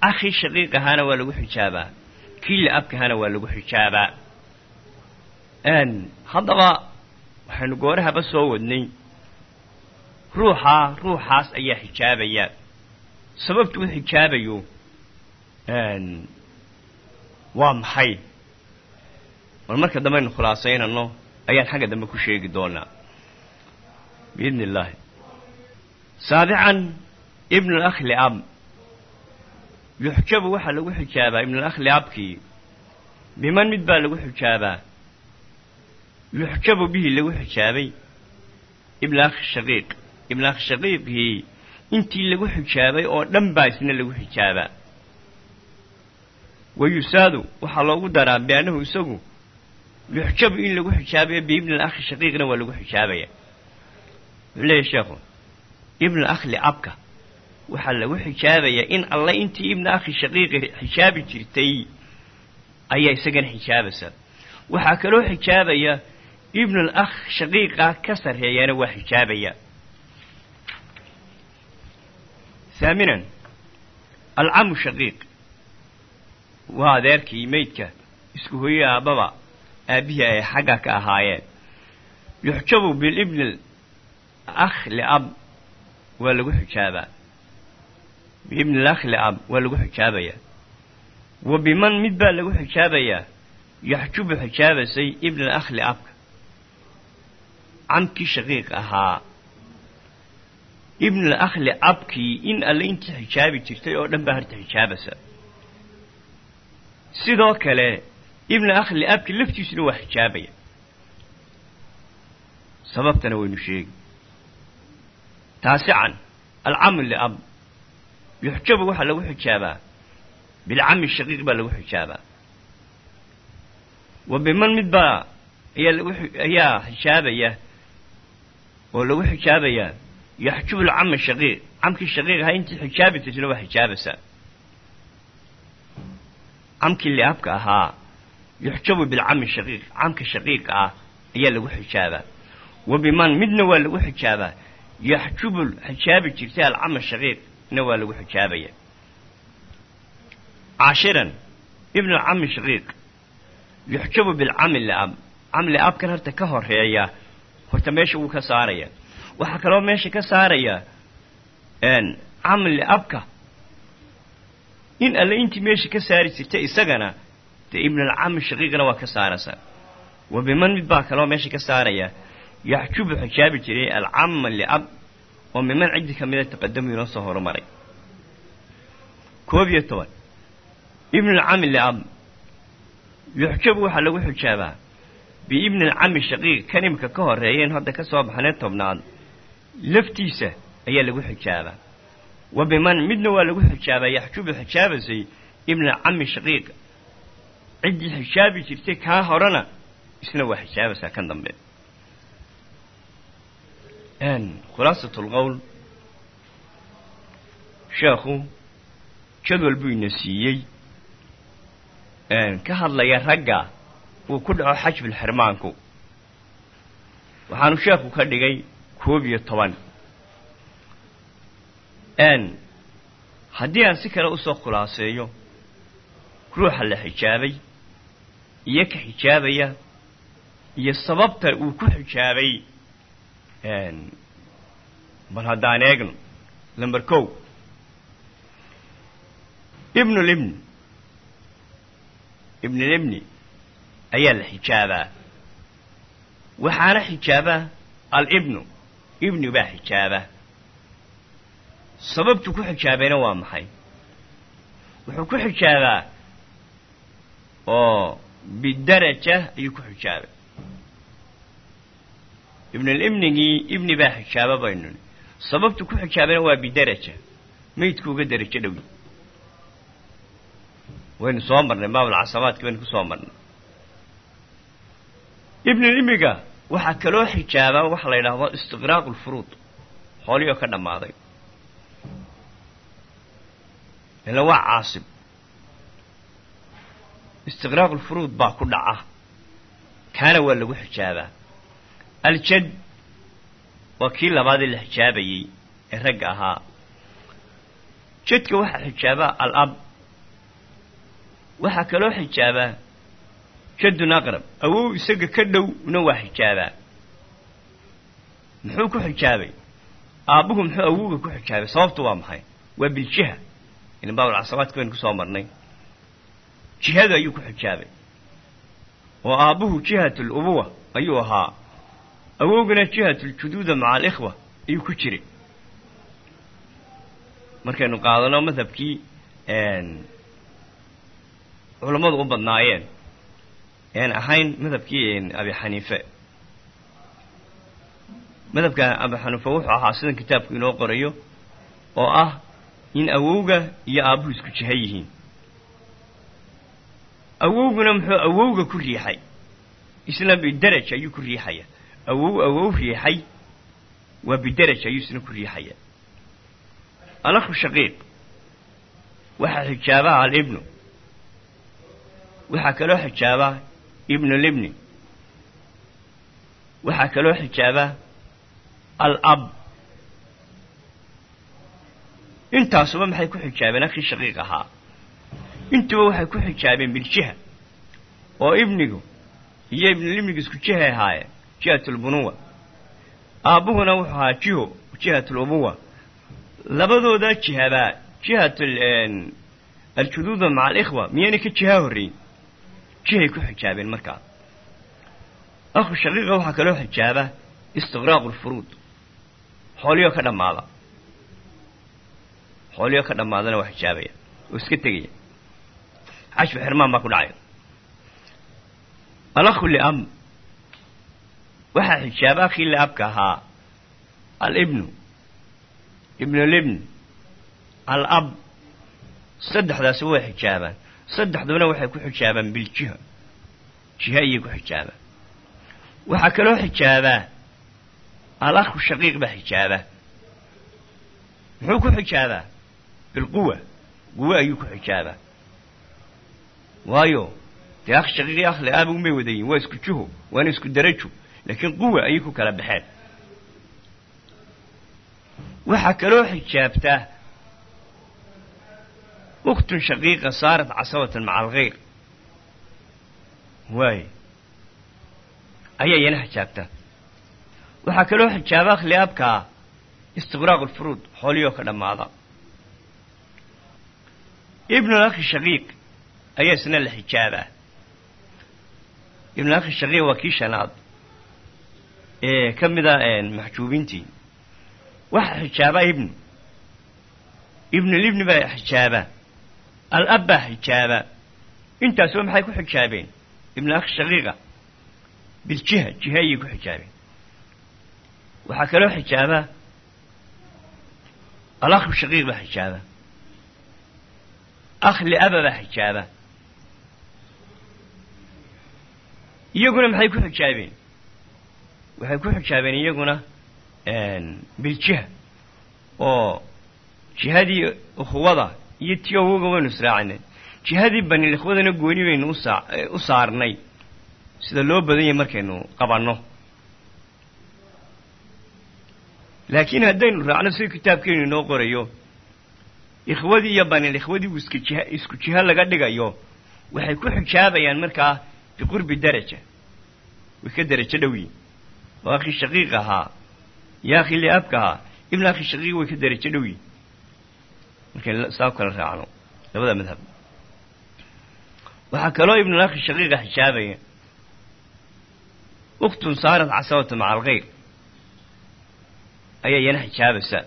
akhi shaqiiq ahaana waa lagu xijaabaa kii la abkahaana waa lagu xijaabaa haddaba waxaynu goorahaba soo wadnay. Ruuxaa ruuxaas ayaa xijaabaya. Sababtu u xijaabayo waa maxay bal marka dambe aynu khulaasaynano ayaan xagga dambe ku sheegi doonaa. Biidni illaahi saabican ibn alakh liab yuxjabu waxaa lagu xijaabaa ibn alakh liabkii biman mid baa lagu xijaabaa? Yuxjabu bihi lagu xijaabay? Ibn akh shaqiiq ibn akh shaqiiqii intii lagu xijaabay oo dhan baa isna lagu xijaabaa. Wa yusaadu waxaa loogu daraa biannahu isagu yuxjabu in lagu xijaabayo biibni alakhi shaqiiqna waa lagu xijaabaya wuxuu leeyahy ibn alakh liabka waxaa lagu xijaabayaa in alle intii ibna akhi shaqiiqi xijaabi jirtay ayaa isagana xijaabaysa waxaa kaloo xijaabaya ibnu alakh shaqiiqa ka sarreeyana waa xijaabaya haaminan alcamu shaqiiq waa adeerkii maydka isku hoye aabbaba aabbihii ay xagga ka ahaayeen yuxjabu bilibni akh liab waa lagu xijaabaa biibni lakh liab waa lagu xijaabayaa wa biman mid baa lagu xijaabayaa yaxjubu xijaabaysay ibn alakh liabka camkii shaqiiq ahaa ibn alakh liabkii in alle intii xijaabi jirtay oo dhan baa harta xijaabaysa sidoo kale ibn akh liabki laftiisuna waa xijaabaya. Sababtana waynu sheegi taasican alcamu liab yuxjabu waxaa lagu xijaabaa. Bilcami shaqiiq baa lagu xijaabaa. Wa biman mid baa ayaa lagu ayaa xijaabaya oo lagu xijaabayaa yaxjubu alcama shaqiiq. Camkii shaqiiq ahaa intii xijaabi jirtayna waa xijaabaysaa yuxjabu bilcami shaqiiq. Camka shaqiiqa ah ayaa lagu xijaabaa. Wa biman midna waa lagu xijaabaa. Yaxjubu xijaabi jirtay alcama shaqiiqna waa lagu xijaabaya. Caashiran ibn alcami shaqiiq yuxjabu bilcami liab cam liabkan horta ka horreeya horta meesha wuu ka saaraya. Waxaa kaloo meesha ka saaraya cam liabka in alle intii meesha ka saari jirtay isagana dee ibn alcami shaqiiqna waa ka saaraysaa wa biman mid baa kaloo meesha ka saaraya. Yaxjubu xijaabi jiray alcama liab oo miman ciddi ka mida taqadamu inoo soo horumaray. Koob iyo toban. Ibn alcami liab. Yuxjabu waxaa lagu xijaabaa biibni alcami shaqiiq kan imika ka horeeyeen hadda ka soo baxnee tobnaad laftiisa ayaa lagu xijaabaa wa biman midna waa lagu xijaabaa yaxjubu xijaabaysay ibna alcami shaqiiq ciddii xijaabi jirtay kaa horena isna waa xijaabaysaa kan dambe. Khulaasat lqowl sheekhu jadwal buu ina siiyey ka hadlaya ragga uu ku. Dhaco xajbulxirmaanku waxaanu sheekhu ka dhigay koob iyo toban haddii aan si kale u soo khulaaseeyo ruuxa la xijaabay iyo ka xijaabaya iyo sababta uu ku xijaabay bal haddaan eegno lamber kow ibnulibni ibnulibni ayaa la xijaabaa waxaana xijaabaa alibnu ibni baa xijaaba sababtu ku xijaabayna waa maxay wuxuu ku xijaabaa oo bidaraja ayuu ku xijaabay ibnulibnigii ibni baa xijaaba baynu sababtu ku xijaabayna waa bidaraja maydku uga darajo dhowi waynu soo marnay baabulcasabaadka baynu ku soo marnay ibnulibniga waxaa kaloo xijaabaa waxa la yidhaahdo istiqraaqu lfuruud xoolihii oo ka dhammaaday istiqraaq ulfuruud baa ku dhaca. Kaana waa lagu xijaabaa. Aljad waa kii labaadee la xijaabayey ee ragga ahaa. Jadka waxaa xijaabaa al-ab. Waxaa kaloo xijaabaa jadun aqrab. Awow isaga ka dhowna waa xijaabaa. Muxuu ku xijaabay? Aabbuhu muxuu awowga ku xijaabay. Sababtu waa maxay? Waa biljiha. Ilin baabulcasabaadka waynu marnay jihada ayuu ku xijaabay. Oo aabbuhu jihatul ubuwa ayuu ahaa. Awowgana jihatuljuduuda maca alikhwa ayuu ku jiray. Markaynu qaadano madhabkii culammadu u badnaayeen. Een ahayn madhabkii abi xaniife. Madhabka abi xaniife wuxuu ahaa sidan kitaabku inoo qorayo oo ah in awowga iyo aabbuhu isku jiha awowguna muxuu awowga ku riixay. Isna bidaraj ayuu ku riixaya. Awow awow riixay. Waa bidaraj ayuu isna ku riixaya. Alakhu shaqiiq. Waxaa xijaabaa alibnu. Waxaa kaloo xijaabaa ibnulibni waxaa kaloo xijaabaa al-ab. Intaasuba maxay ku xijaabeen akhii shaqiiq ahaa intuba waxay ku xijaabeen biljiha oo ibnigu iyo ibnulibnigu isku jihay ahaayeen jihatulbunuwa aabbuhuna wuxuu ahaa jiho jihatulubuwa labadoodaa jihabaa jihatul aljuduuda maca alikhwa miyayna ka jihaa horreyn jihay ku xijaabeen markaa. Akhu shaqiiqa waxaa kaloo xijaaba istiqraaqu lfuruud xooliyoo ka dhammaada. Xooliyoo ka dhammaadana waa xijaabaya oo iska tegaya cashbu xirmaan baa ku dhacaya alakhu liab waxaa xijaaba akhii liabka ahaa alibnu ibnulibn al-ab saddexdaasi way xijaabaan saddexduna waxay ku xijaabaan biljiha jiha ayay ku xijaabaan waxaa kaloo xijaabaa alakhu shaqiiq baa xijaaba muxuu ku xijaabaa bilquwa quwa ayuu ku xijaabaa waayo dee akh shaqiiq iyo akh li-aaba umay wadayiin waa isku jiho waana isku darajo laakiin quwa ayay ku kala baxeen waxaa kaloo xijaabtaa uktun shaqiiqa saarat casabatan maca alkhayr waay ayaa iyana xijaabta waxaa kaloo xijaaba akhi shaqiiq ayaa isna la xijaabaa. Ibnul akhi shaqiiq waa kii shanaad. Ee ka mida maxjuubiintii waxaa xijaabaa ibnu ibnulibni baa xijaaba al-ab baa xijaaba intaasuba maxay ku xijaabeen? Ibnu akhi shaqiiqa. Biljiha jiha ayay ku xijaabeen. Waxaa kaloo xijaaba alakhu shaqiiq baa xijaaba akh liaba baa xijaaba iyaguna maxay ku xijaabeen waxay ku xijaabeen iyaguna biljiha oo jihadii ukhuwada iyo tii waynu israacinay jihadii banil ikhwadana gooni baynu usaa u saarnay. Sida loo badan yahay markaynu qabanno. Laakiin haddaynu raacno sida kitaabkeenu inoo qorayo ikhwadii iyo banil ikhwadii isku jiha laga dhigayo waxay ku xijaabayaan markaa biqurbi daraja way ka darajo dhowyiin oo akhi shaqiiq ahaa iyo akhi liabka ahaa ibn akhi shaqiiq way ka darajo dhowyiin markaynu saa kala raacno labada madhab waxaa kaloo ibnul akhi shaqiiqa xijaabaya uktun saarat casabata maca alkhayr ayaa iyana xijaabaysa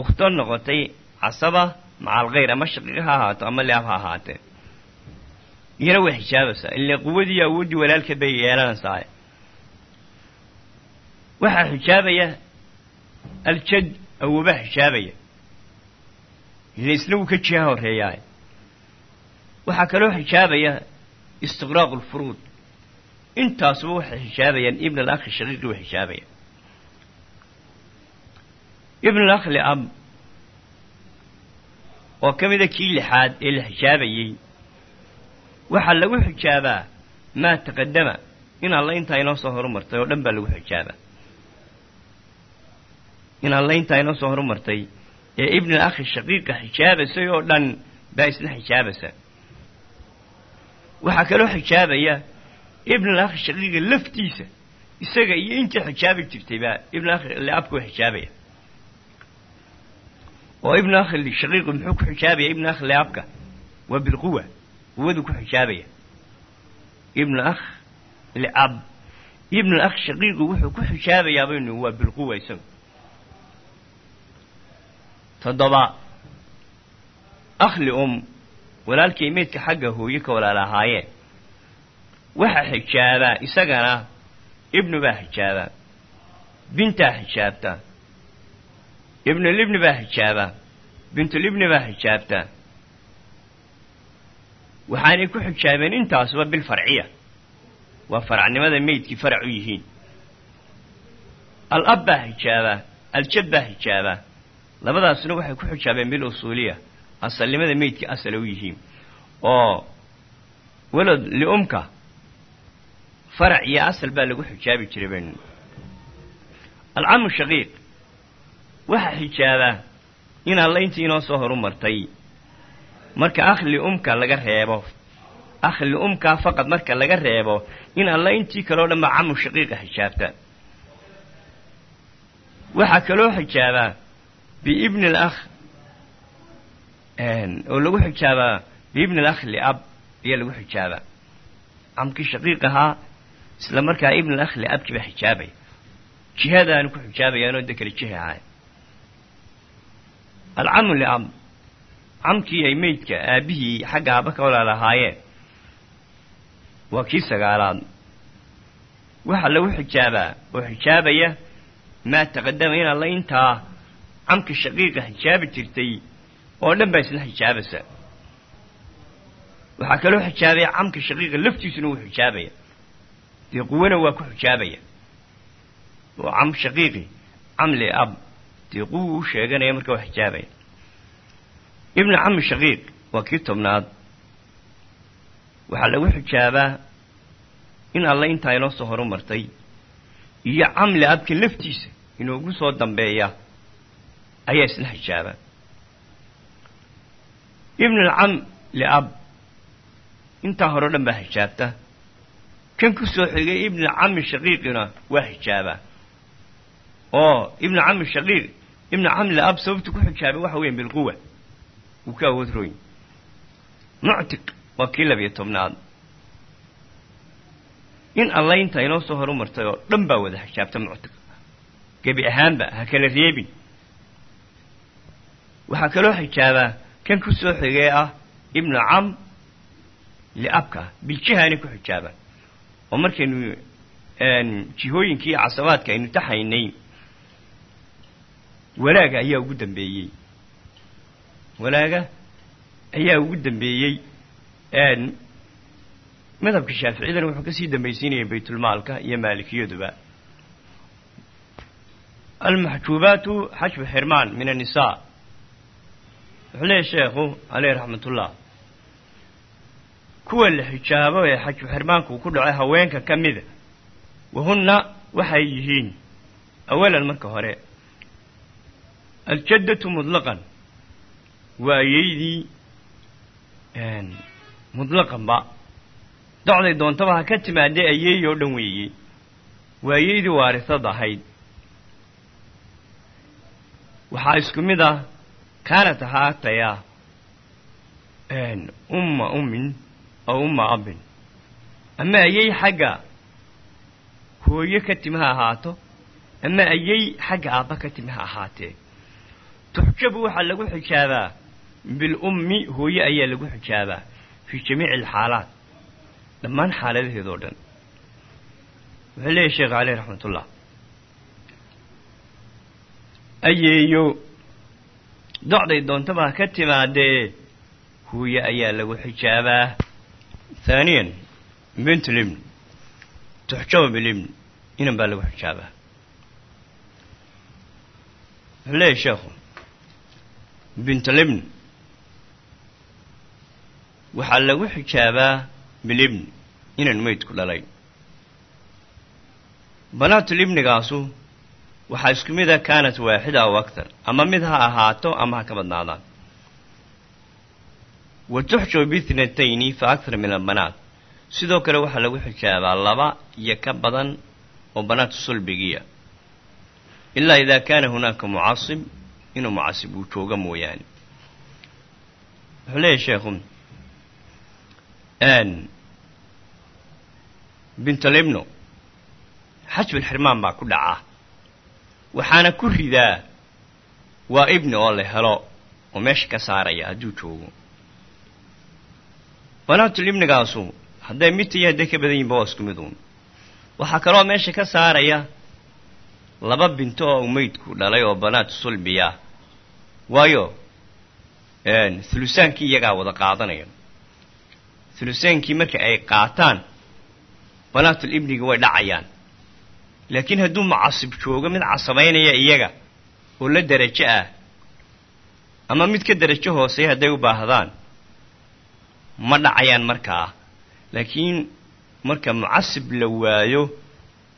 ukhto noqotay casaba maca alkhayr ama shaqiiqa ha ahaato ama liab ha ahaatee iyana way xijaabaysaa ile quwadii awooddii walaalkeed bay yeelanaysaa waxaa xijaabaya aljad awoobaha xijaabaya ile isna wuu ka jiha horreeyaa waxaa kaloo xijaabaya istiqraaqu lfuruud intaasuba waxay xijaabayaan ibn alakhi shaqiiqi way xijaabayaan ibnulakh liab oo ka mida kii lixaad ee la xijaabayey waxaa lagu xijaabaa maa taqadama in alla intaa inoo soo horumartay oo dhan baa lagu xijaabaa. In alla intaa inoo soo horumartay ee ibnul akhi shaqiiqa xijaabaysay oo dhan baa isna xijaabaysa waxaa kaloo xijaabaya ibnul akhi shaqiiqa laftiisa isaga iyo intii xijaabi jirtay baa ibnul akhi liabka waa xijaabaya. Oo ibnu akhi shaqiiqu muxuu ku xijaabaya ibnu akhi liabka waa bilquwa quwadu ku xijaabaya? Ibnu akh liab. Ibnu akh shaqiiqu wuxuu ku xijaabayaa baynu waa bilquwa isagu. Toddoba akhli um walaalkay meydka xagga hooye ka walaal ahaayeen waxaa xijaabaa isagana ibnu baa xijaabaa bintaa xijaabta. Ibnulibni baa xijaabaa bintulibni baa xijaabtaa waxaanay ku xijaabeen intaasuba bilfarciya waa faracnimada meydkii farac u yihiin. Al ab baa xijaabaa aljad baa xijaabaa labadaasuna waxay ku xijaabeen bil usuuliya asalnimada meydkii asala u yihiin. Oo walad liumka farac iyo asal baa lagu xijaabi jiray baynu alcamu shaqiiq waxaa xijaabaa in alla intii inoo soo horumartay marka akhli umka laga reebo. Akhli umkaa faqad marka laga reebo in alla intii kaleo dhan baa camu shaqiiqa xijaabta waxaa kaloo xijaabaa biibni alakh oo lagu xijaabaa biibni alakh liab ayaa lagu xijaabaa camkii shaqiiq ahaa isla markaa ibn alakh liabkii baa xijaabaya jihadaanu ku xijaabayaanoo de kale jihi ahay alcamu camkii ay meydka aabbihii xagga aaba ka walaal ahaayeen waa kii sagaalaad. Waxaa lagu xijaabaa oo xijaabaya maa taqadama in alla intaa camka shaqiiqa xijaabi jirtay oo dhan baa isla xijaabaysa waxaa kaloo xijaabaya camka shaqiiqa laftiisuna wuu xijaabaya. Dee quwana waa ku xijaabaya. Oo cam shaqiiqi camli ab dee quwu u sheeganaya marka waa xijaabaya ibnu cami shaqiiq waa kii tobnaad. Waxaa lagu xijaabaa in alla intaa inoo soo horumartay iyo camli abka laftiisa inoogu soo dambeeya ayaa isla xijaabaa. Ibnu alcam liab intaa hore o dhan baa xijaabta. Kan ku soo xigay ibnu cami shaqiiqina waa xijaabaa. Oo ibnu cami shaqiiq ibnu cam liab sababtu ku xijaabay waxa weya bilquwa wuu ka awood rooy muctiq waa kii labiyo tobnaad in alla inta inoo soo horumartay oo dhan baa wada xijaabta muctiq gebi ahaanba ha kala reebin waxaa kaloo xijaabaa kan ku soo xigee ah ibnu cam liabka biljihaani ku xijaaba oo markaynu jihooyinkii casabaadka aynu taxaynay walaaga ayaa ugu dambeeyey walaaga ayaa ugu dambeeyey madhabka shaaficiyadana wuxuu ka sii dambaysiinayay baytulmaalka iyo maalikiyaduba almaxjuubaatu xajbu xirmaan min annisaa wuxuu leeyahy sheekhu caleyh raxmatullah kuwa la xijaabo ee xajbu xirmaanku ku dhacay haweenka ka mida wahunna waxay yihiin awalan marka hore aljaddatu mutlaqan waayeydii mutlaqanba docday doontaba ha ka timaadee ayeey oo dhan weeyey waayeydii waarisad ahayd. Waxaa isku mid ah kaanat ahaataya umma ummin oo umma abin ama ayey xagga hooye ka timi ha ahaato ama ayey xagga aabba ka timi ha ahaatee. Tuxjabu waxaa lagu xijaabaa bilummi hooye ayaa lagu xijaabaa fii jamiici alxaalaat. Dhammaan xaaladaheedoo dhan. Wuxuu leeyahy sheekh caleyh raxmatullah. Ayeeyo docday doontaba ha ka timaadee hooye ayaa lagu xijaabaa. Haaniyan bint libn tuxjaba bilibn inan baa lagu xijaabaa. Wuxuu leeyahy sheekhu bintulibn waxaa lagu xijaabaa bilibn inan meydku dhalay banaatulibnigaasu waxaa isku mid a kaanat waaxida aw aktar ama mid ha ahaato ama ha ka badnaadaan. Wa tuxjabu biithnatayni fa akthar min albanaat. Sidoo kale waxaa lagu xijaabaa laba iyo ka badan oo banaatu sulbigiya ilaa idaa kaana hunaaka mucasib inuu mucasib uu jooga mooyaane. Wuxuu leeyahy sheekhu bintolibno xajbulxirmaan baa ku dhaca. Waxaana ku ridaa waa ibni oo la helo oo meesha ka saaraya hadduu joogo. Banaatul ibnigaasu hadday mid iyo hadday ka badan yihinba waa isku mid uun. Waxaa kaloo meesha ka saaraya laba binto oo meydku dhalay oo banaatu sulbiya waayo hulusaankii iyagaa wada qaadanaya hulusaankii marka ay qaataan banaatul ibniga way dhacayaan. Laakiin hadduu mucasib joogo mid casabaynaya iyaga oo la derajo ah ama mid ka derajo hooseeya hadday u baahdaan ma dhacayaan markaa laakiin marka mucasib la waayo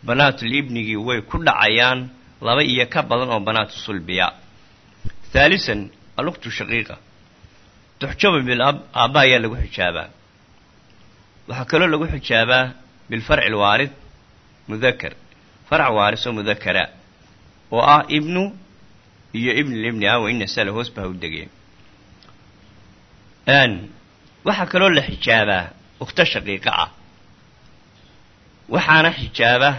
banaatul ibnigii way ku dhacayaan laba iyo ka badan oo banaatu sulbiya. Haalisan alukhtu shaqiiqa tuxjaba aabba ayaa lagu xijaabaa waxaa kaloo lagu xijaabaa bilfarci alwaarid mudakar farc waaris oo mudakara oo ah ibnu iyo ibnulibni ah wa ina sala hoos ba ha u degeen. Waxaa kaloo la xijaabaa ukhto shaqiiqa ah. Waxaana xijaaba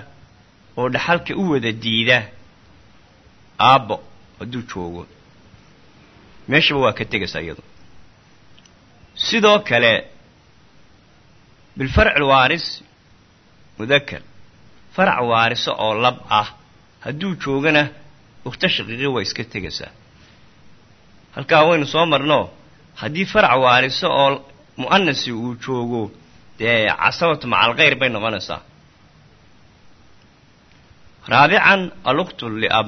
oo dhaxalka u wada diida aabbo hadduu joogo. Meeshaba waa ka tegaysa iyadu. Sidoo kale bilfarci alwaaris mudakar farac waariso oo lab ah hadduu joogana ukhto shaqiiqi waa iska tegaysaa halkaa waynu soo marno haddii farac waariso oo mu'anasi uu joogo dee casabatu macalkhayr bay noqonaysaa raabican alukhtu liab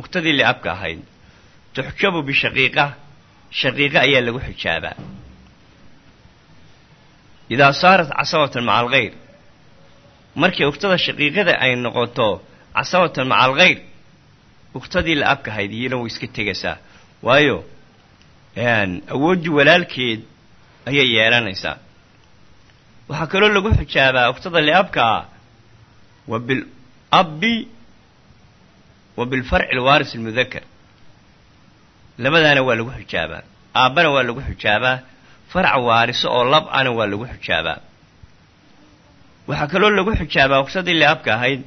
uktadii liabka ahayd tuxjabu bishaqiiqa shaqiiqa ayaa lagu xijaabaa idaa saarat casabatan maca alkhayr markay ugtada shaqiiqada ay noqoto casabatan maca alkhayr ugtadii la-abka ahayd iyana way iska tegaysaa waayo awooddii walaalkeed ayay yeelanaysaa waxaa kaloo lagu xijaabaa ugtada liabkaa wa bilabbi wa bilfarci alwaaris almudakar labadaana waa lagu xijaabaa aabbana waa lagu xijaabaa farac waariso oo lab ana waa lagu xijaabaa. Waxaa kaloo lagu xijaabaa ugtadii liabka ahayd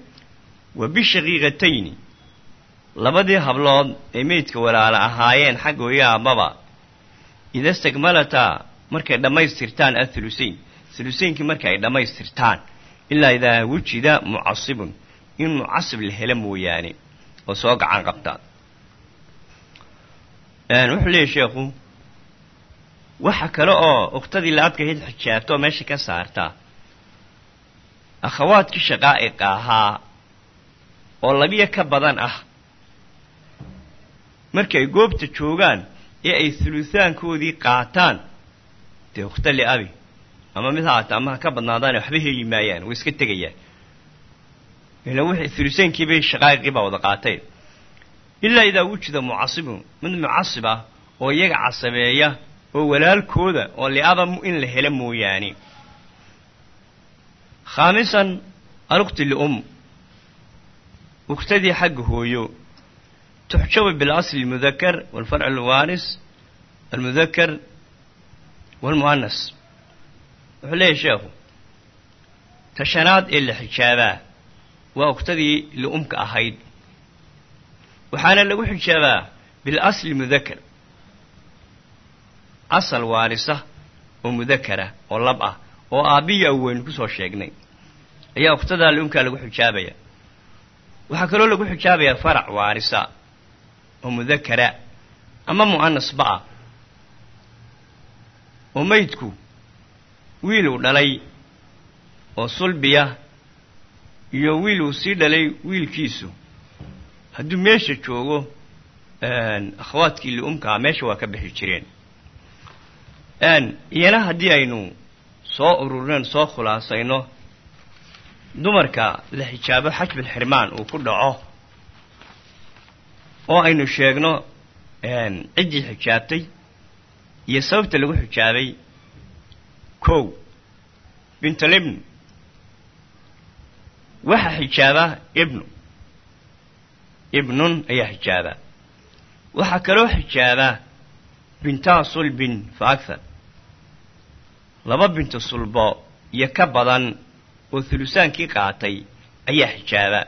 wa bishaqiiqatayni labadii hablood ee meydka walaala ahaayeen xagga hooyo aabbaba ida stakmalataa markay dhammaystirtaan athulusayn thulusayinkii marka ay dhammaystirtaan ilaa idaa wujida mucasibun in mucasib la helo mooyaane oo soo gacan qabta. Wuxuu leeyahy sheekhu waxa kale oo uktadii la-abka ahayd xijaabta oo meesha ka saarta. Akhawaadkii shaqaa'iqa ahaa oo labiyo ka badan ah. Markay goobta joogaan ee ay hulusaankoodii qaataan dee ukhta liabi ama mid haata ama ka badnaadaane waxba heeyi maayaan way iska tegayaan. Ila wixii hulusankii bay shaqaa'iqii baa wada qaateen. Ilaa idaa wujida mucasibun mid mucasib ah oo iyaga casabeeya oo walaalkooda oo liaba in la helo mooyaane. Khaamisan alukhti lium. Uktadii xagga hooyo. Tuxjabu bilasli almudakar walfarc alwaaris almudakar walmu'anas wuxuu leeyahy sheekhu tashanaad ee la xijaabaa waa uktadii li'umka ahayd. Waxaana lagu xijaabaa bilasli mudakar asal waarisa oo mudakara oo lab ah oo aabbiya aweynu ku soo sheegnay. Ayaa ukhtadaa liumkaa lagu xijaabaya waxaa kaloo lagu xijaabayaa farac waarisa oo mudakara ama mu'anasba ah. Oo maydku wiil uu dhalay oo sulbiya iyo wiil uu sii dhalay wiilkiisu. Hadduu meesha joogo akhawaadkii li-umkaa meesha waa ka bixi jireen iyana haddii aynu soo urureen soo khulaasayno dumarka la xijaabo xajbilxirmaan uu ku dhaco oo aynu sheegno ciddii xijaabtay iyo sababta lagu xijaabay kow bintalibnu waxaa xijaaba ibnu. Ibnun ayaa xijaaba. Waxaa kaloo xijaaba bintaa sulbin fa laba binto sulbo iyo ka badan oo hulusaankii qaatay ayaa xijaaba.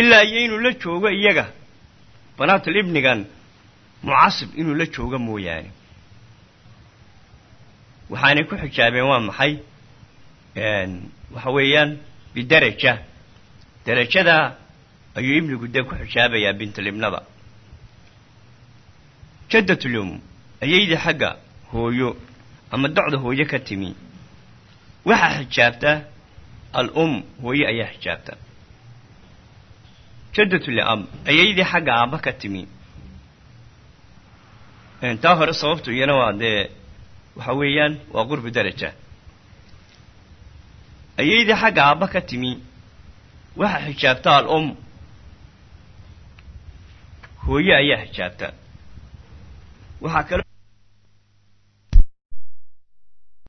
Ilaa iyo inuu la joogo iyaga banaatul ibnigan mucasib inuu la joogo mooyaane. Waxaanay ku xijaabeen waa maxay? Waxa weeyaan bidaraja. Darajada ayuu ibnigu dee ku xijaabayaa bintulibnada jaddatulum ayaydii xagga hooyo ama docda hooyo ka timi. Waxaa xijaabta al-um hooye ayaa xijaabta. Jaddatuli-ab ayaydii xagga aabba ka timi. Taa hore sababtu iyana waa dee waxa weeyaan waa qurbu daraja. Ayaydii xagga aabba ka timi. Waxaa xijaabta